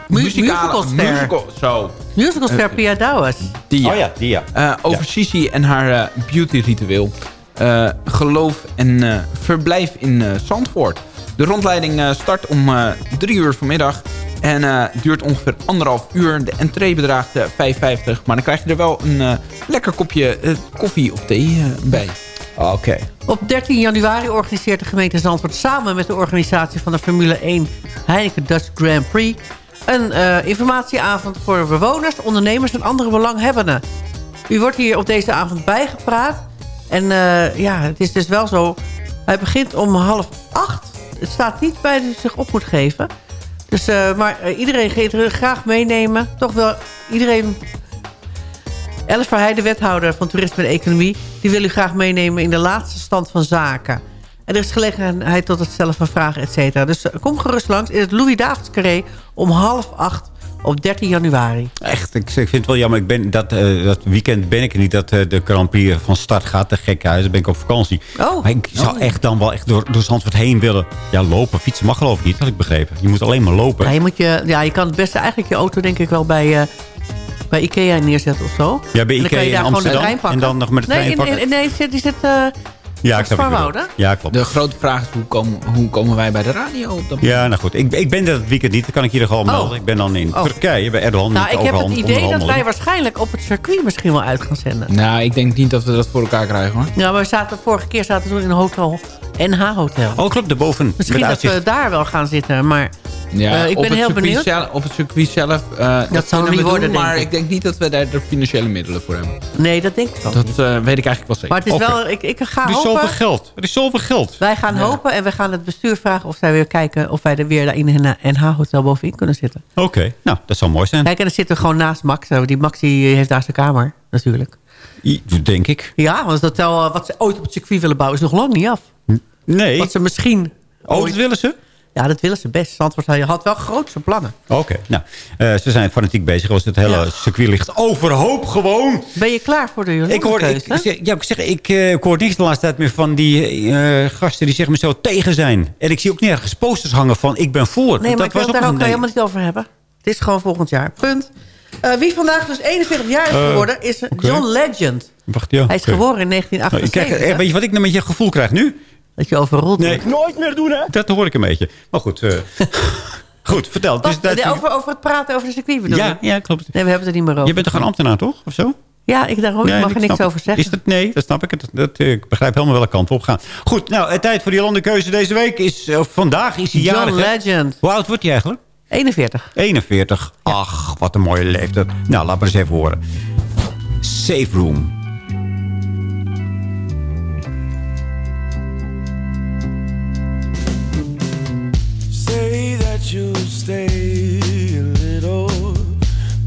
Mu- muzikale- musicalster. musical- zo. Musicalster Pia Douwes. Die, ja. Oh ja, die ja. Eh, over Sisi en haar eh, beauty-ritueel. Eh, geloof en eh, verblijf in eh, Zandvoort. De rondleiding eh, start om eh, drie uur vanmiddag. En eh, duurt ongeveer anderhalf uur. De entree bedraagt eh, 5,50. Maar dan krijg je er wel een eh, lekker kopje koffie of thee eh, bij. Oké. Op 13 januari organiseert de gemeente Zandvoort... samen met de organisatie van de Formule 1 Heineken Dutch Grand Prix... een eh, informatieavond voor bewoners, ondernemers en andere belanghebbenden. U wordt hier op deze avond bijgepraat. En eh, ja, het is dus wel zo... Hij begint om half acht. Het staat niet bij dat u zich op moet geven. Dus, eh, maar eh, iedereen gaat graag meenemen. Toch wel iedereen Alice Verheij, de wethouder van Toerisme en Economie... die wil u graag meenemen in de laatste stand van zaken. En er is gelegenheid tot het stellen van vragen, et cetera. Dus kom gerust langs in het Louis Davids Carré... om half acht op 13 januari. Echt, ik, ik vind het wel jammer. Ik ben, dat, eh, dat weekend ben ik er niet dat eh, de Grand Prix van start gaat. De gekke huis, dan ben ik op vakantie. Oh. Maar ik zou echt dan wel echt door, door Zandvoort heen willen. Ja, lopen. Fietsen mag geloof ik niet, had ik begrepen. Je moet alleen maar lopen. Ja, je, moet je, ja, je kan het beste eigenlijk je auto denk ik wel bij, eh, bij Ikea neerzetten of zo. Ja, bij En dan kan Ikea je in daar gewoon de Amsterdam. trein pakken. En dan nog met de nee, trein in- in- nee, die zit, eh, ja, ik snap. Ja, klopt. De grote vraag is, hoe komen, hoe komen wij bij de radio op dat Ja, nou goed. Ik, ik ben dat weekend niet. Dat kan ik hier gewoon melden. Ik ben dan in Oh. Turkije bij Erdogan. Nou, ik heb het idee dat wij waarschijnlijk op het circuit misschien wel uit gaan zenden. Nou, ik denk niet dat we dat voor elkaar krijgen hoor. Ja, maar we zaten, vorige keer zaten we toen in een hotel, NH Hotel. Oh, klopt, daarboven. Misschien met dat we daar wel gaan zitten, maar Ja, Eh, ik op ben het heel circuit benieuwd. Zelf, op het circuit zelf, eh, dat, zal kunnen niet worden, doen, maar denk ik denk niet dat we daar de financiële middelen voor hebben. Nee, dat denk ik ook Dat niet. eh, weet ik eigenlijk wel zeker. Maar het is wel, ik, ik ga Er is hopen... zoveel geld. Er is zoveel geld. Wij gaan hopen en we gaan het bestuur vragen of zij weer kijken... of wij er weer in een NH-hotel bovenin kunnen zitten. Oké, nou, dat zou mooi zijn. Kijk, en dan zitten we gewoon naast Max. Die Max die heeft daar zijn kamer, natuurlijk. I- Denk ik. Ja, want het hotel wat ze ooit op het circuit willen bouwen... is nog lang niet af. Nee. Wat ze misschien... Oh, dat willen ze? Ja, dat willen ze best. Zandvoort had wel grootste plannen. Oké, nou, eh, ze zijn fanatiek bezig. Als het hele circuit ligt overhoop gewoon. Ben je klaar voor de Ik hoor, ik, ja, ik, zeg, ik, eh, ik hoor niks de laatste tijd meer van die eh, gasten die zeg maar zo tegen zijn. En ik zie ook nergens posters hangen van ik ben voor. Nee, maar dat ik wil was daar ook helemaal niet over hebben. Het is gewoon volgend jaar. Punt. Wie vandaag dus 41 jaar is geworden, is. John Legend. Wacht, ja, Hij is geboren in Nou, ik 1978. krijg, eh, weet je wat ik nou met je gevoel krijg nu? Dat je overrold Nee, wordt. nooit meer doen hè? Dat hoor ik een beetje. Maar goed, eh, goed vertel. Wat, eh, voor- over, over het praten over de circuit bedoel Ja, ja, klopt. Nee, we hebben het er niet meer over. Je bent toch een ambtenaar, toch? Of zo? Ja, ik, daarom, Nee, ik mag er niks snap- over zeggen. Is dat, nee, dat snap ik. Dat, dat, eh, ik begrijp helemaal welke kant we op gaan. Goed, nou, tijd voor die landenkeuze deze week is... eh, vandaag is hij John jarig. hè? Legend. Hoe oud wordt hij eigenlijk? 41. 41. Ach, wat een mooie leeftijd. Nou, laat maar eens even horen. Safe Room. Stay a little.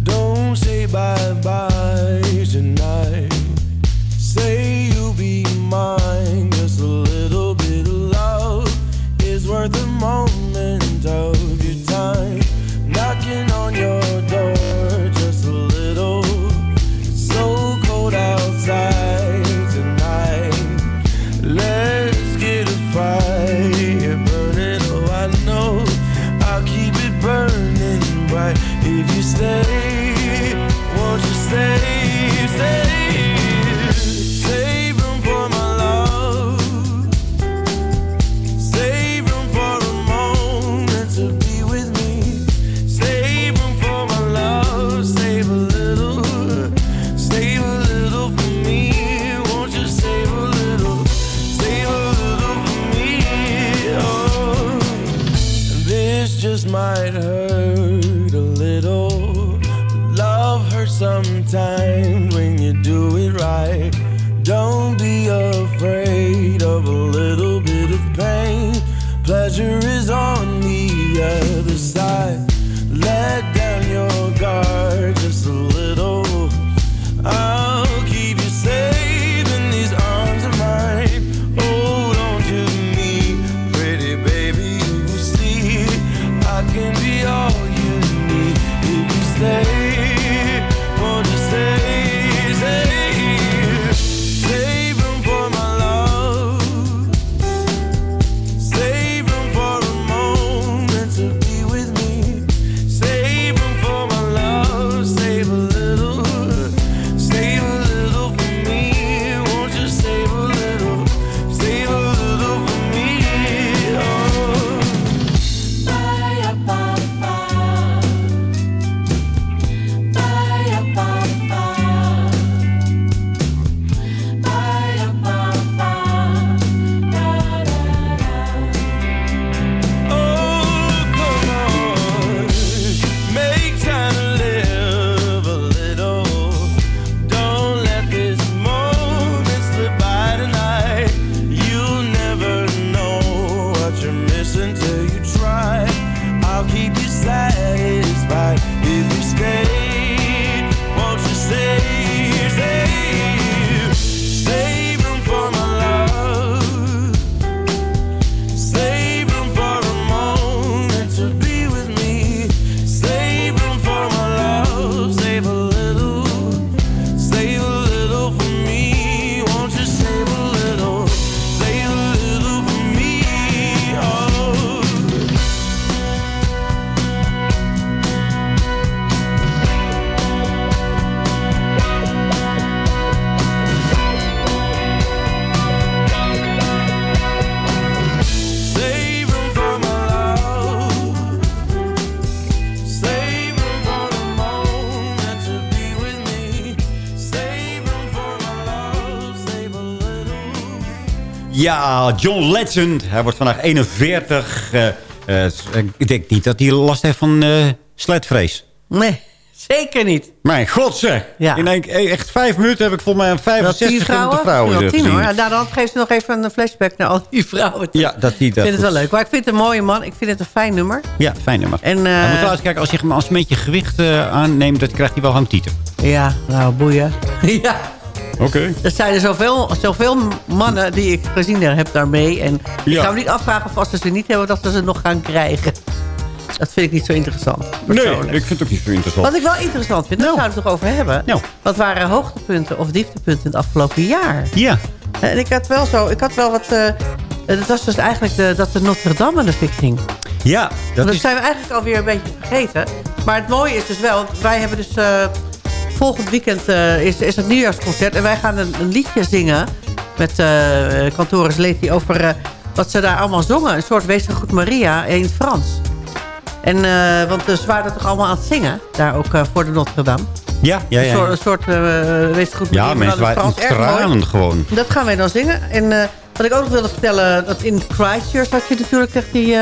Don't say bye bye tonight. Say you'll be mine. Ja, John Legend. Hij wordt vandaag 41. Eh, Eh, ik denk niet dat hij last heeft van eh sletvrees. Nee, zeker niet. Mijn god zeg. Ja. In echt vijf minuten heb ik volgens mij een Wel 65 tien vrouwen? vrouwen tien gezien. hoor. Ja, nou, dan geeft ze nog even een flashback naar al die vrouwen. Ja, dat Ik dat vind het wel leuk. Maar ik vind het een mooie man. Ik vind het een fijn nummer. Ja, fijn nummer. En, Hij moet wel eens kijken, als je hem als een beetje gewicht aanneemt, dat krijgt hij wel hangtieten. Ja, nou, boeien. ja. Oké. Er zijn er zoveel, zoveel mannen die ik gezien heb daarmee. En ik Ja. ga me niet afvragen of als ze ze niet hebben, dat ze ze nog gaan krijgen. Dat vind ik niet zo interessant. Nee, ik vind het ook niet zo interessant. Wat ik wel interessant vind, daar zouden we het toch over hebben. Nou. Wat waren hoogtepunten of dieptepunten in het afgelopen jaar? Ja. En ik had wel zo, ik had wel wat... eh het was dus eigenlijk de, dat de Notre Dame de fik ging. Ja, dat Dat, is... zijn we eigenlijk alweer een beetje vergeten. Maar het mooie is dus wel, wij hebben dus... eh, volgend weekend eh, is, is het nieuwjaarsconcert. En wij gaan een, een liedje zingen met uh, Leti over eh, wat ze daar allemaal zongen. Een soort Wees goed Maria in het Frans. En, want ze waren toch allemaal aan het zingen. Daar ook voor de Notre Dame. Ja, ja, Een ja. soort, een soort Wees goed Maria. Ja, mensen waren in tranen gewoon. Dat gaan wij dan zingen. En wat ik ook nog wilde vertellen, dat in Christchurch had je natuurlijk echt die,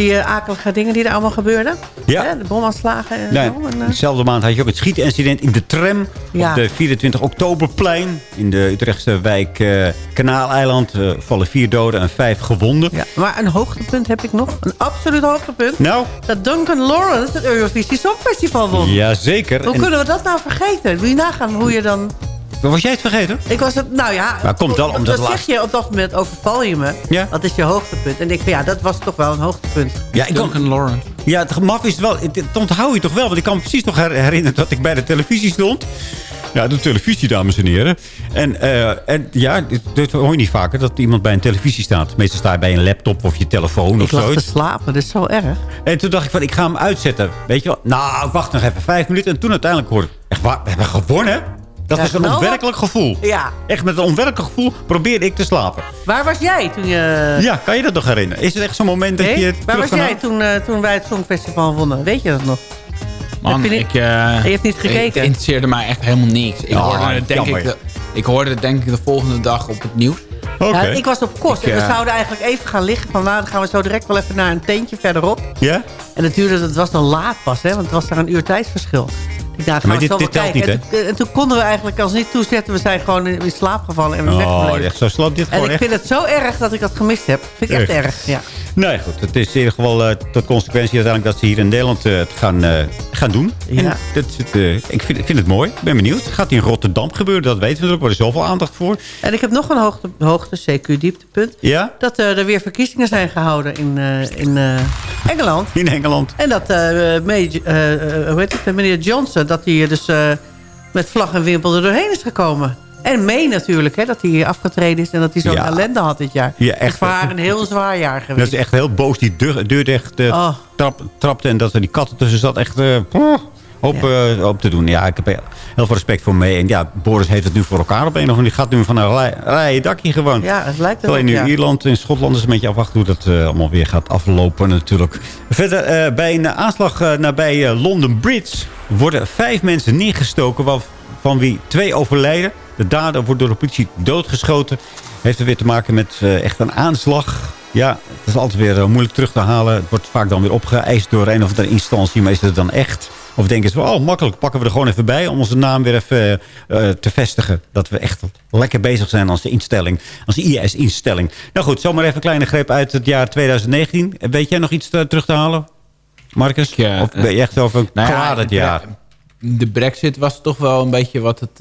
die eh, akelige dingen die er allemaal gebeurden. Ja. Hè, de bomaanslagen en Nee, zo. En, eh, dezelfde maand had je ook het schietincident in de tram. Ja. Op de 24 oktoberplein. In de Utrechtse wijk eh Kanaaleiland vallen vier doden en vijf gewonden. ja. Maar een hoogtepunt heb ik nog. Een absoluut hoogtepunt. Nou? Dat Duncan Lawrence het Eurovisie Songfestival won. Jazeker. Hoe En- kunnen we dat nou vergeten? Wil je nagaan hoe je dan... Was jij het vergeten? Ik was het, nou ja... Maar komt wel omdat dat zeg je op dat moment, overval je me. Ja. Dat is je hoogtepunt. En ik van ja, dat was toch wel een hoogtepunt. Ja, ik Duncan Lawrence. Ja, het maf is wel... Het, het onthoud je toch wel. Want ik kan me precies nog her- herinneren dat ik bij de televisie stond. Ja, de televisie, dames en heren. En, eh, en ja, dit hoor je niet vaker. Dat iemand bij een televisie staat. Meestal sta je bij een laptop of je telefoon Ik of lag te slapen, dat is zo erg. En toen dacht ik van, ik ga hem uitzetten. Weet je wel? Nou, wacht nog even vijf minuten. En toen uiteindelijk hoorde ik... Echt waar, we hebben gewonnen. Dat Ja, was een onwerkelijk gevoel. Ja. Echt met een onwerkelijk gevoel probeerde ik te slapen. Waar was jij toen je... Ja, kan je dat nog herinneren? Is het echt zo'n moment dat je... het Waar was jij toen, eh, toen wij het Songfestival wonnen? Weet je dat nog? Man, je ik... eh, Je heeft niet gekeken? Het interesseerde mij echt helemaal niks. Ik, hoorde, het denk jammer. ik, de, ik hoorde het denk ik de volgende dag op het nieuws. Oké. Ja, ik was op kost Ik, en we eh, zouden eigenlijk even gaan liggen. Van, nou, dan gaan we zo direct wel even naar een tentje verderop. Ja? En het duurde, het was dan laat pas, hè, want het was daar een uur tijdsverschil. Ik dacht, Maar dit- dit telt niet, en, toen- en toen konden we eigenlijk als niet toezetten. We zijn gewoon in, in slaap gevallen en we Oh, weggebleven. echt zo slaapt dit En gewoon ik echt. vind het zo erg dat ik dat gemist heb. Vind ik echt, Echt? erg, ja. Nee, goed. Het is in ieder geval eh, tot consequentie uiteindelijk dat ze hier in Nederland eh, het gaan, eh, gaan doen. Ja. Dat is ik, vind, vind het mooi. Ik ben benieuwd. Gaat die in Rotterdam gebeuren? Dat weten we. Er wordt zoveel aandacht voor. En ik heb nog een hoogte, hoogte CQ-dieptepunt. Ja? Dat er weer verkiezingen zijn gehouden in, in Engeland. In Engeland. En dat hoe heet het, meneer Johnson, dat hij dus met vlag en wimpel er doorheen is gekomen. En May natuurlijk, hè, dat hij afgetreden is en dat hij zo'n Ja. ellende had dit jaar. Ja, Het echt. voor haar een heel zwaar jaar Dat geweest. is echt heel boos. Die deur, deur dicht eh, Oh. trap, trapte. En dat er die katten tussen zat. Echt eh, hoop, eh, hoop te doen. Ja, ik heb heel veel respect voor mee. En ja, Boris heeft het nu voor elkaar op een of andere manier. Die gaat nu van een rij- rijen dakje gewoon. Ja, het lijkt Alleen nu ja. Ierland en Schotland is een beetje afwachten hoe dat allemaal weer gaat aflopen natuurlijk. Verder, bij een aanslag nabij London Bridge worden vijf mensen neergestoken, waarvan wie twee overlijden. De dader wordt door de politie doodgeschoten. Heeft er weer te maken met eh, echt een aanslag. Ja, het is altijd weer eh, moeilijk terug te halen. Het wordt vaak dan weer opgeëist door een of andere instantie. Maar is het dan echt? Of denken ze, oh makkelijk, pakken we er gewoon even bij... om onze naam weer even eh, te vestigen. Dat we echt lekker bezig zijn als de instelling. Als de IS-instelling. Nou goed, zomaar even een kleine greep uit het jaar 2019. Weet jij nog iets te- terug te halen? Marcus? Ja, of ben je echt over een Nou ja, klaar het jaar? De brexit was toch wel een beetje wat het,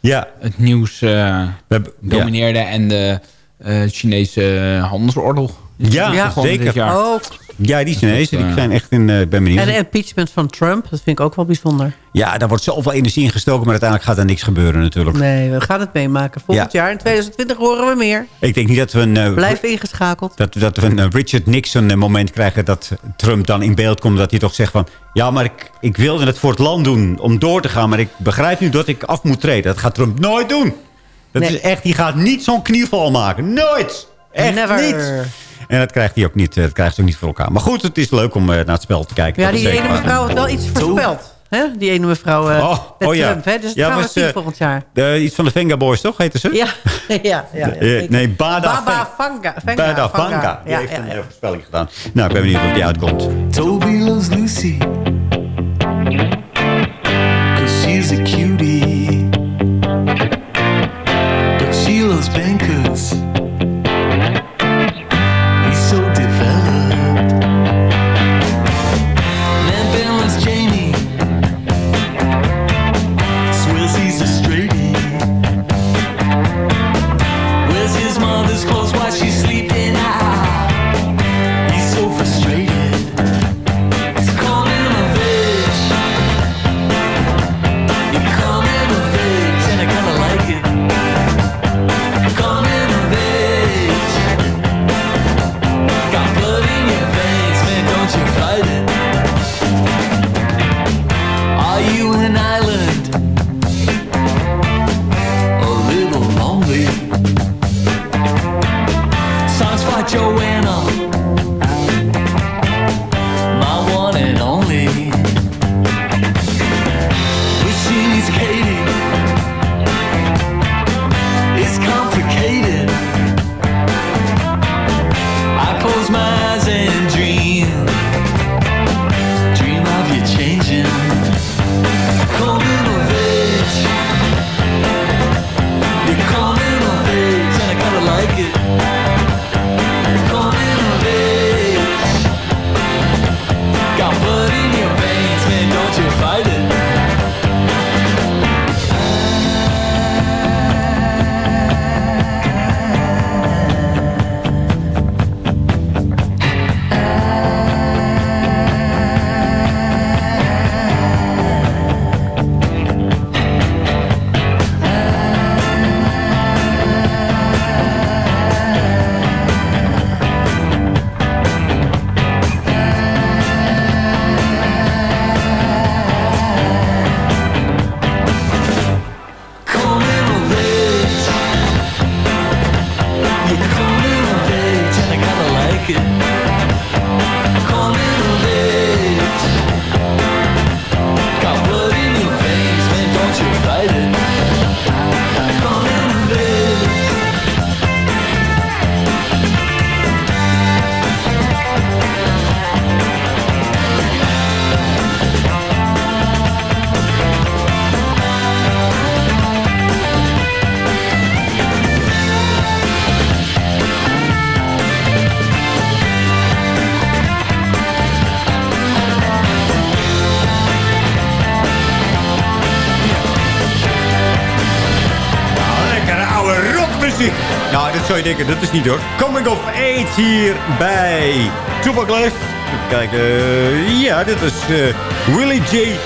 Ja. het nieuws eh, hebben- domineerde. En de eh, Chinese handelsoorlog. Ja, begonnen zeker. dit jaar. Ook. Ja, die Chinezen, die eh, zijn echt in... eh, ik ben benieuwd. En de impeachment van Trump, dat vind ik ook wel bijzonder. Ja, daar wordt zoveel energie in gestoken, maar uiteindelijk gaat er niks gebeuren natuurlijk. Nee, we gaan het meemaken. Volgend jaar, in 2020, horen we meer. Ik denk niet dat we een... eh, Blijf ingeschakeld. Dat, dat we een Richard Nixon moment krijgen dat Trump dan in beeld komt. Dat hij toch zegt van... Ja, maar ik, ik wilde het voor het land doen om door te gaan. Maar ik begrijp nu dat ik af moet treden. Dat gaat Trump nooit doen. Dat Nee. is echt, die gaat niet zo'n knieval maken. Nooit! Echt Never. niet! En dat krijgt hij ook niet, eh, dat krijgt hij ook niet voor elkaar. Maar goed, het is leuk om eh, naar het spel te kijken. Ja, die ene mevrouw had wel iets voorspeld. Hè? Die ene mevrouw eh Oh, met oh ja. Trump. Hè? Dus dat Ja, gaan we was, zien volgend jaar. De, iets van de Venga Boys, toch? Heette ze? Ja, ja, ja. nee, Bada Baba Vanga. Vanga, Bada Vanga. Die Ja, heeft ja, een ja. voorspelling gedaan. Nou, ik ben benieuwd of die uitkomt. Toby loves Lucy. It. Zou je denken, dat is niet hoor. Coming of Age hier bij Tupac Live. Even kijken. ja, dit is eh, Willie J.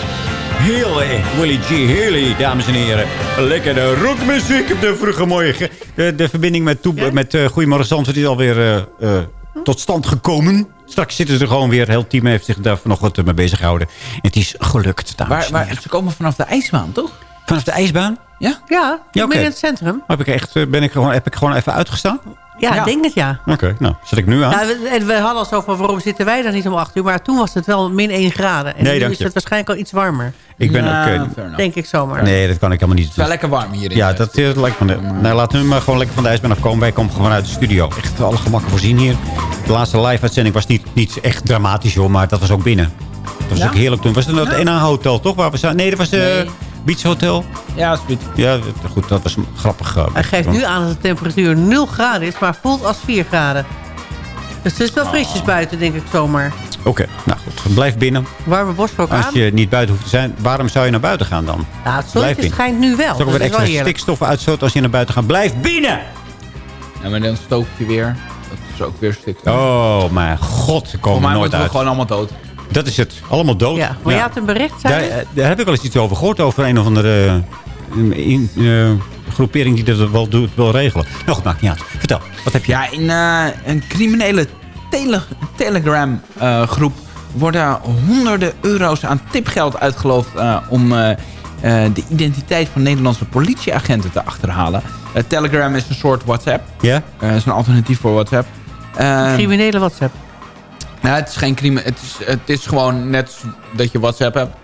Haley. Willie G. Haley, dames en heren. Lekkere rockmuziek op de vroege morgen. De, de verbinding met, Toep- met uh, Goedemorgen Zandvoort is alweer eh, tot stand gekomen. Straks zitten ze gewoon weer. Het hele team heeft zich daar vanochtend mee bezig gehouden. En het is gelukt, dames en waar, heren. ze komen vanaf de ijsbaan, toch? Vanaf de ijsbaan? Ja? Ja, Ja, midden oké. in het centrum. Heb ik, echt, eh, ben ik gewoon, heb ik gewoon even uitgestaan? Ja, ik denk het ja. Oké, nou, zet ik nu aan. Ja, we, en we hadden al zo van, waarom zitten wij dan niet om 8 uur? Maar toen was het wel min 1 graden. En Nee, nu dank is je. het waarschijnlijk al iets warmer. Ik ben Ja, ook... enough. Denk ik zomaar. nee, dat kan ik helemaal niet. Het is wel lekker warm hierin. Ja, dat, eh, lijkt me... Nee, laten we maar gewoon lekker van de ijsbaan afkomen. Wij komen gewoon uit de studio. Echt alle gemakken voorzien hier. De laatste live-uitzending was niet, niet echt dramatisch, hoor. Maar dat was ook binnen. Dat was Ja? ook heerlijk toen. Was het dat NH Hotel, toch? Waar we zaten? Nee, dat was... eh Nee. Beach Hotel. Ja. Ja, goed, dat was grappig. eh, Hij geeft nu aan dat de temperatuur 0 graden is, maar voelt als 4 graden. Dus het is wel frisjes buiten, denk ik zomaar. Oké, nou goed. Blijf binnen. Warme borstrok Als aan. je niet buiten hoeft te zijn, waarom zou je naar buiten gaan dan? Nou, het Blijf zonnetje binnen. schijnt nu wel. Het is ook Dat weer is wel extra stikstof uitstoot als je naar buiten gaat. Blijf binnen! Ja, maar dan stook je weer. Dat is ook weer stuk. Oh, mijn god. Ze Voor komen mij nooit moeten we uit. gewoon allemaal dood. Dat is het. Allemaal dood. Ja, maar je had een bericht, zei Daar, eh, daar heb ik wel eens iets over gehoord. Over een of andere eh, in, eh, groepering die dat wel doet, wil regelen. Nou goed, maakt niet uit. Vertel, wat heb je? Ja, in eh, een criminele tele Telegram eh, groep worden honderden euro's aan tipgeld uitgeloofd eh, om de identiteit van Nederlandse politieagenten te achterhalen. Telegram is een soort WhatsApp. Ja? Is een alternatief voor WhatsApp. Criminele WhatsApp. Nou, het is geen crime. Het is, het is gewoon net dat je WhatsApp hebt.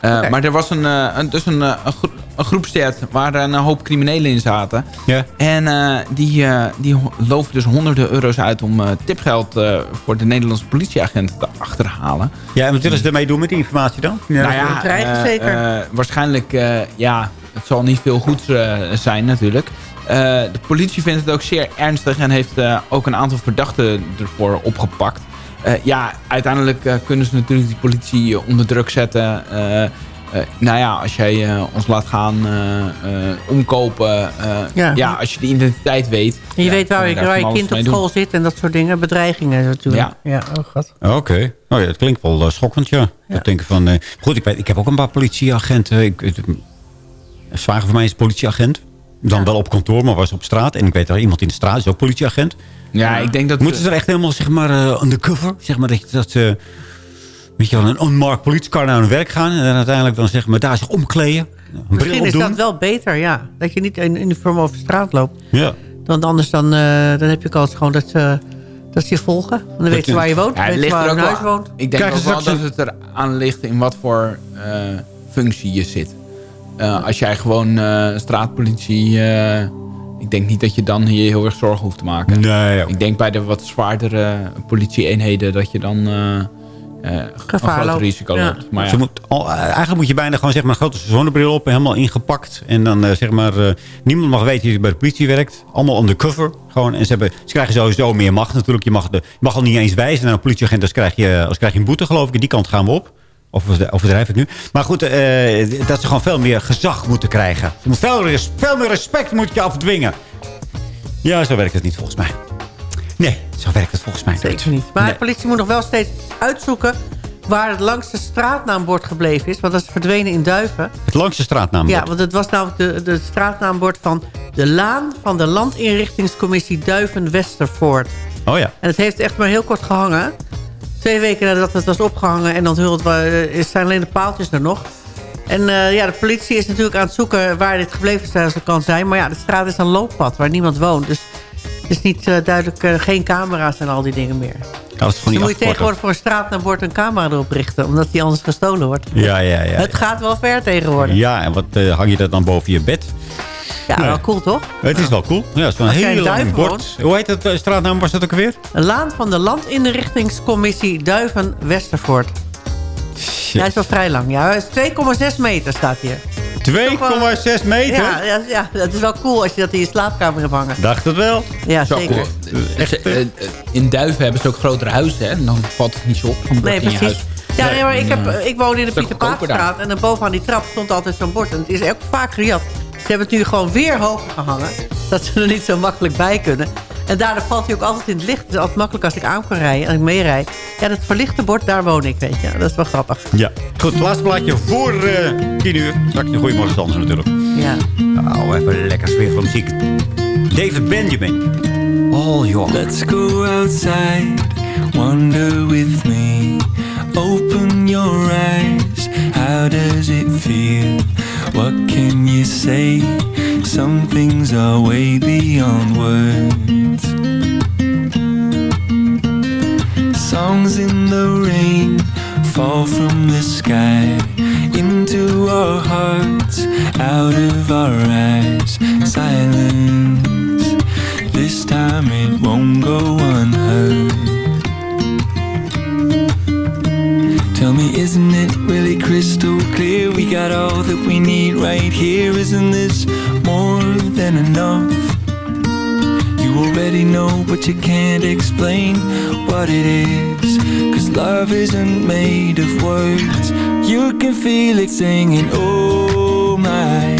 Eh. Maar er was een, eh, een, dus een, eh, een, gro- een groepschat waar een hoop criminelen in zaten. Ja. En eh, die, eh die loven dus honderden euro's uit om eh, tipgeld eh, voor de Nederlandse politieagenten te achterhalen. Ja, en wat willen ze ermee doen met die informatie dan? nou ja, eh, zeker. waarschijnlijk, eh, ja, het zal niet veel goeds eh, zijn natuurlijk. Eh, de politie vindt het ook zeer ernstig en heeft eh, ook een aantal verdachten ervoor opgepakt. Eh, ja, uiteindelijk eh, kunnen ze natuurlijk die politie eh, onder druk zetten. Eh, eh, nou ja, als jij eh, ons laat gaan eh, eh, omkopen. eh, Ja. ja. als je de identiteit weet. En je ja, weet waar, je, waar je kind op doen. school zit en dat soort dingen. Bedreigingen natuurlijk. Ja, oh god. Oké. Oh ja, dat klinkt wel schokkend, ja. Dat denk ik van... eh, goed, ik, weet, ik heb ook een paar politieagenten. Ik, zwager van mij is politieagent. Dan wel op kantoor, maar was op straat. En ik weet er iemand in de straat is ook politieagent. Ja, ik denk dat... Moeten ze er echt helemaal, zeg maar, eh, undercover? Zeg maar dat, je- dat ze... Weet je wel, een unmarked politiekar naar hun werk gaan. En uiteindelijk dan zeg maar daar zich omkleden. Een bril Misschien is dat wel beter, ja. Dat je niet in uniform over straat loopt. Ja. Want anders dan, eh, dan heb je kans gewoon dat ze, dat ze je volgen. Dan weten ze waar je woont. Ja, weten ligt waar je huis woont. Ik denk ook wel dat het eraan ligt in wat voor eh, functie je zit. Eh, als jij gewoon eh, straatpolitie... eh, ik denk niet dat je dan hier heel erg zorgen hoeft te maken. Nee, Ik denk bij de wat zwaardere politieeenheden dat je dan eh, eh, een groot loopt. risico Ja. loopt. Maar ja. Moet, eigenlijk moet je bijna gewoon zeg maar, een grote zonnebril op. Helemaal ingepakt. En dan zeg maar... eh, niemand mag weten dat je bij de politie werkt. Allemaal undercover. Gewoon. En ze, hebben, ze krijgen sowieso meer macht natuurlijk. Je mag, de, je mag al niet eens wijzen naar een politieagent. Dus krijg je, als krijg je een boete geloof ik. En die kant gaan we op. Of overdrijf ik nu. Maar goed, eh, dat ze gewoon veel meer gezag moeten krijgen. Veel, meer respect moet je afdwingen. Ja, zo werkt het niet volgens mij. Nee, zo werkt het volgens mij niet. Zeker niet. Maar Nee. de politie moet nog wel steeds uitzoeken... waar het langste straatnaambord gebleven is. Want dat is verdwenen in Duiven. Het langste straatnaam. Ja, want het was namelijk de, de straatnaambord van de Laan... van de Landinrichtingscommissie Duiven-Westervoort. Oh ja. En het heeft echt maar heel kort gehangen. Twee weken nadat het was opgehangen en onthuld uh, zijn alleen de paaltjes er nog. En uh, ja, de politie is natuurlijk aan het zoeken waar dit gebleven kan zijn. Maar ja, de straat is een looppad waar niemand woont. Dus is niet uh, duidelijk, uh, geen camera's en al die dingen meer. Dat is gewoon dus moet je tegenwoordig voor een straatnaambord een camera erop richten. Omdat die anders gestolen wordt. Ja, ja, ja. Het gaat wel ver tegenwoordig. Ja, en wat uh, hang je dat dan boven je bed? Ja, nee. wel cool toch? Het is wel cool. Ja, het is wel een heel lang bord. Hoe heet het uh, straatnaam? Was dat ook weer? Een laan van de Landinrichtingscommissie Duiven-Westervoort. Ja, hij is wel vrij lang. Ja, 2,6 meter staat hier. 2,6 meter? Ja, ja, ja, dat is wel cool als je dat in je slaapkamer hebt hangen. Dacht het wel. Ja, zo zeker. Cool. Echt, uh, in Duiven hebben ze ook grotere huizen. Hè? En dan valt het niet zo op. Nee, precies. Huis. Ja, nee, maar ik, heb, ik woon in de Pieterpaapstraat. En dan bovenaan die trap stond altijd zo'n bord. En het is ook vaak gejat. Ze hebben het nu gewoon weer hoger gehangen. Dat ze er niet zo makkelijk bij kunnen. En daardoor valt hij ook altijd in het licht. Het is altijd makkelijk als ik aan kan rijden en ik meerijd. Ja, dat verlichte bord, daar woon ik, weet je. Dat is wel grappig. Ja. Goed, laatste plaatje voor uh, 10 uur. Straks een goeiemorgen dansen natuurlijk. Ja. Nou, even lekker sfeer van muziek. David Benjamin. All yours. Let's go outside, wander with me. Open your eyes, how does it feel? What can you say? Some things are way beyond words. Songs in the rain fall from the sky into our hearts, out of our eyes. Silence, this time it won't go unheard. Isn't it really crystal clear? We got all that we need right here. Isn't this more than enough? You already know, but you can't explain what it is. Cause love isn't made of words. You can feel it singing, oh my.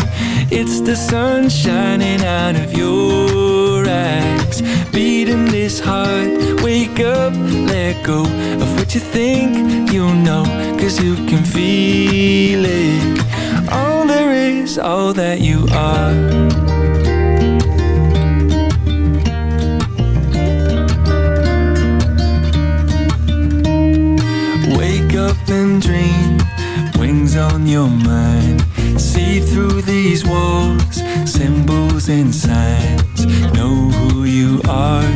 It's the sun shining out of your eyes. Beating this heart, wake up, let go of what you think you know. Cause you can feel it. All there is, all that you are. Wake up and dream, wings on your mind. See through these walls, symbols and Know who you are,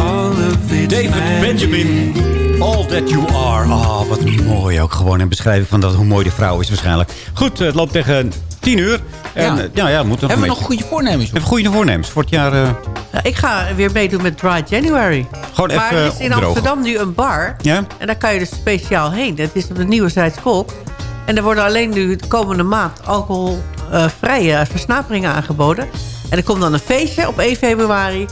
all of it. David Benjamin. All That You Are. Oh, wat mooi ook gewoon. Een beschrijving van dat, hoe mooi de vrouw is waarschijnlijk. Goed, het loopt tegen 10 uur. En Ja. ja, ja, ja we moeten nog Hebben we een nog goede voornemens? joh? Even goede voornemens voor het jaar. eh, Ja, ik ga weer meedoen met Dry January. Gewoon maar even er is in opdrogen. Amsterdam nu een bar. Ja? En daar kan je dus speciaal heen. Dat is op de Nieuwe Zuidskolk. En er worden alleen nu de komende maand alcoholvrije versnaperingen aangeboden. En er komt dan een feestje op 1 februari.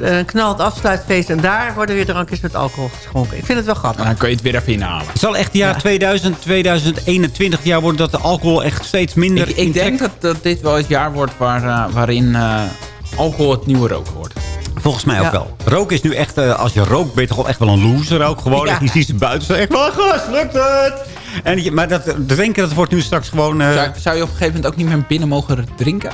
Een knalend afsluitfeest. En daar worden weer drankjes met alcohol geschonken. Ik vind het wel grappig. Dan kun je het weer even inhalen. Het zal echt het jaar 2000, 2021 jaar worden dat de alcohol echt steeds minder... Ik, ik denk dat, dat dit wel het jaar wordt waar, eh, waarin eh, alcohol het nieuwe roken wordt. Volgens mij ook Ja. wel. Roken is nu echt, eh, als je rookt, ben je toch wel echt wel een loser ook. Gewoon, Ja. je ziet ze buiten staan, echt wel, gast, lukt het? En, je- maar dat drinken, dat wordt nu straks gewoon... eh, Zou, zou je op een gegeven moment ook niet meer binnen mogen drinken?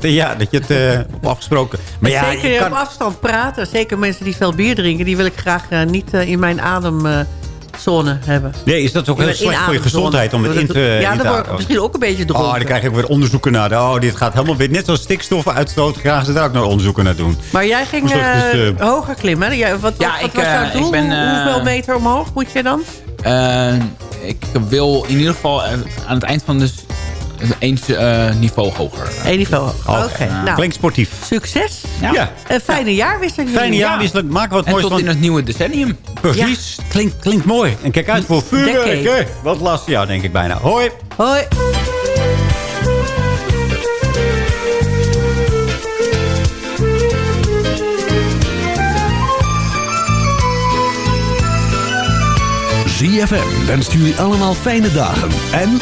Ja, dat je het eh, op afgesproken... Maar ja, zeker je op afstand praten. Zeker mensen die veel bier drinken. Die wil ik graag eh, niet eh, in mijn ademzone hebben. nee, is dat ook In heel slecht voor je gezondheid om het in te... Ja, in te dan word ik misschien ook een beetje dronken. Oh, dan krijg ook weer onderzoeken naar. Oh, dit gaat helemaal weer net zoals stikstofuitstoot. Gaan ze daar ook nog onderzoeken naar doen. Maar jij ging eh, eh, hoger klimmen. hè? Jij- wat Ja, wat, wat ik, was jouw doel? ik ben, Hoe- eh, Hoeveel meter omhoog moet je dan? Ik wil in ieder geval aan het eind van de eens eh, niveau hoger. Eén niveau hoger. Oké, nou, Klinkt sportief. succes. Ja. Een fijne jaarwisseling. Fijne jullie. jaarwisseling. Maak wat En moois tot van. in het nieuwe decennium. Precies. Klinkt, klinkt mooi. En kijk uit voor vuurwerk. Wat last ja, denk ik bijna. Hoi. Hoi. ZFM wenst jullie allemaal fijne dagen en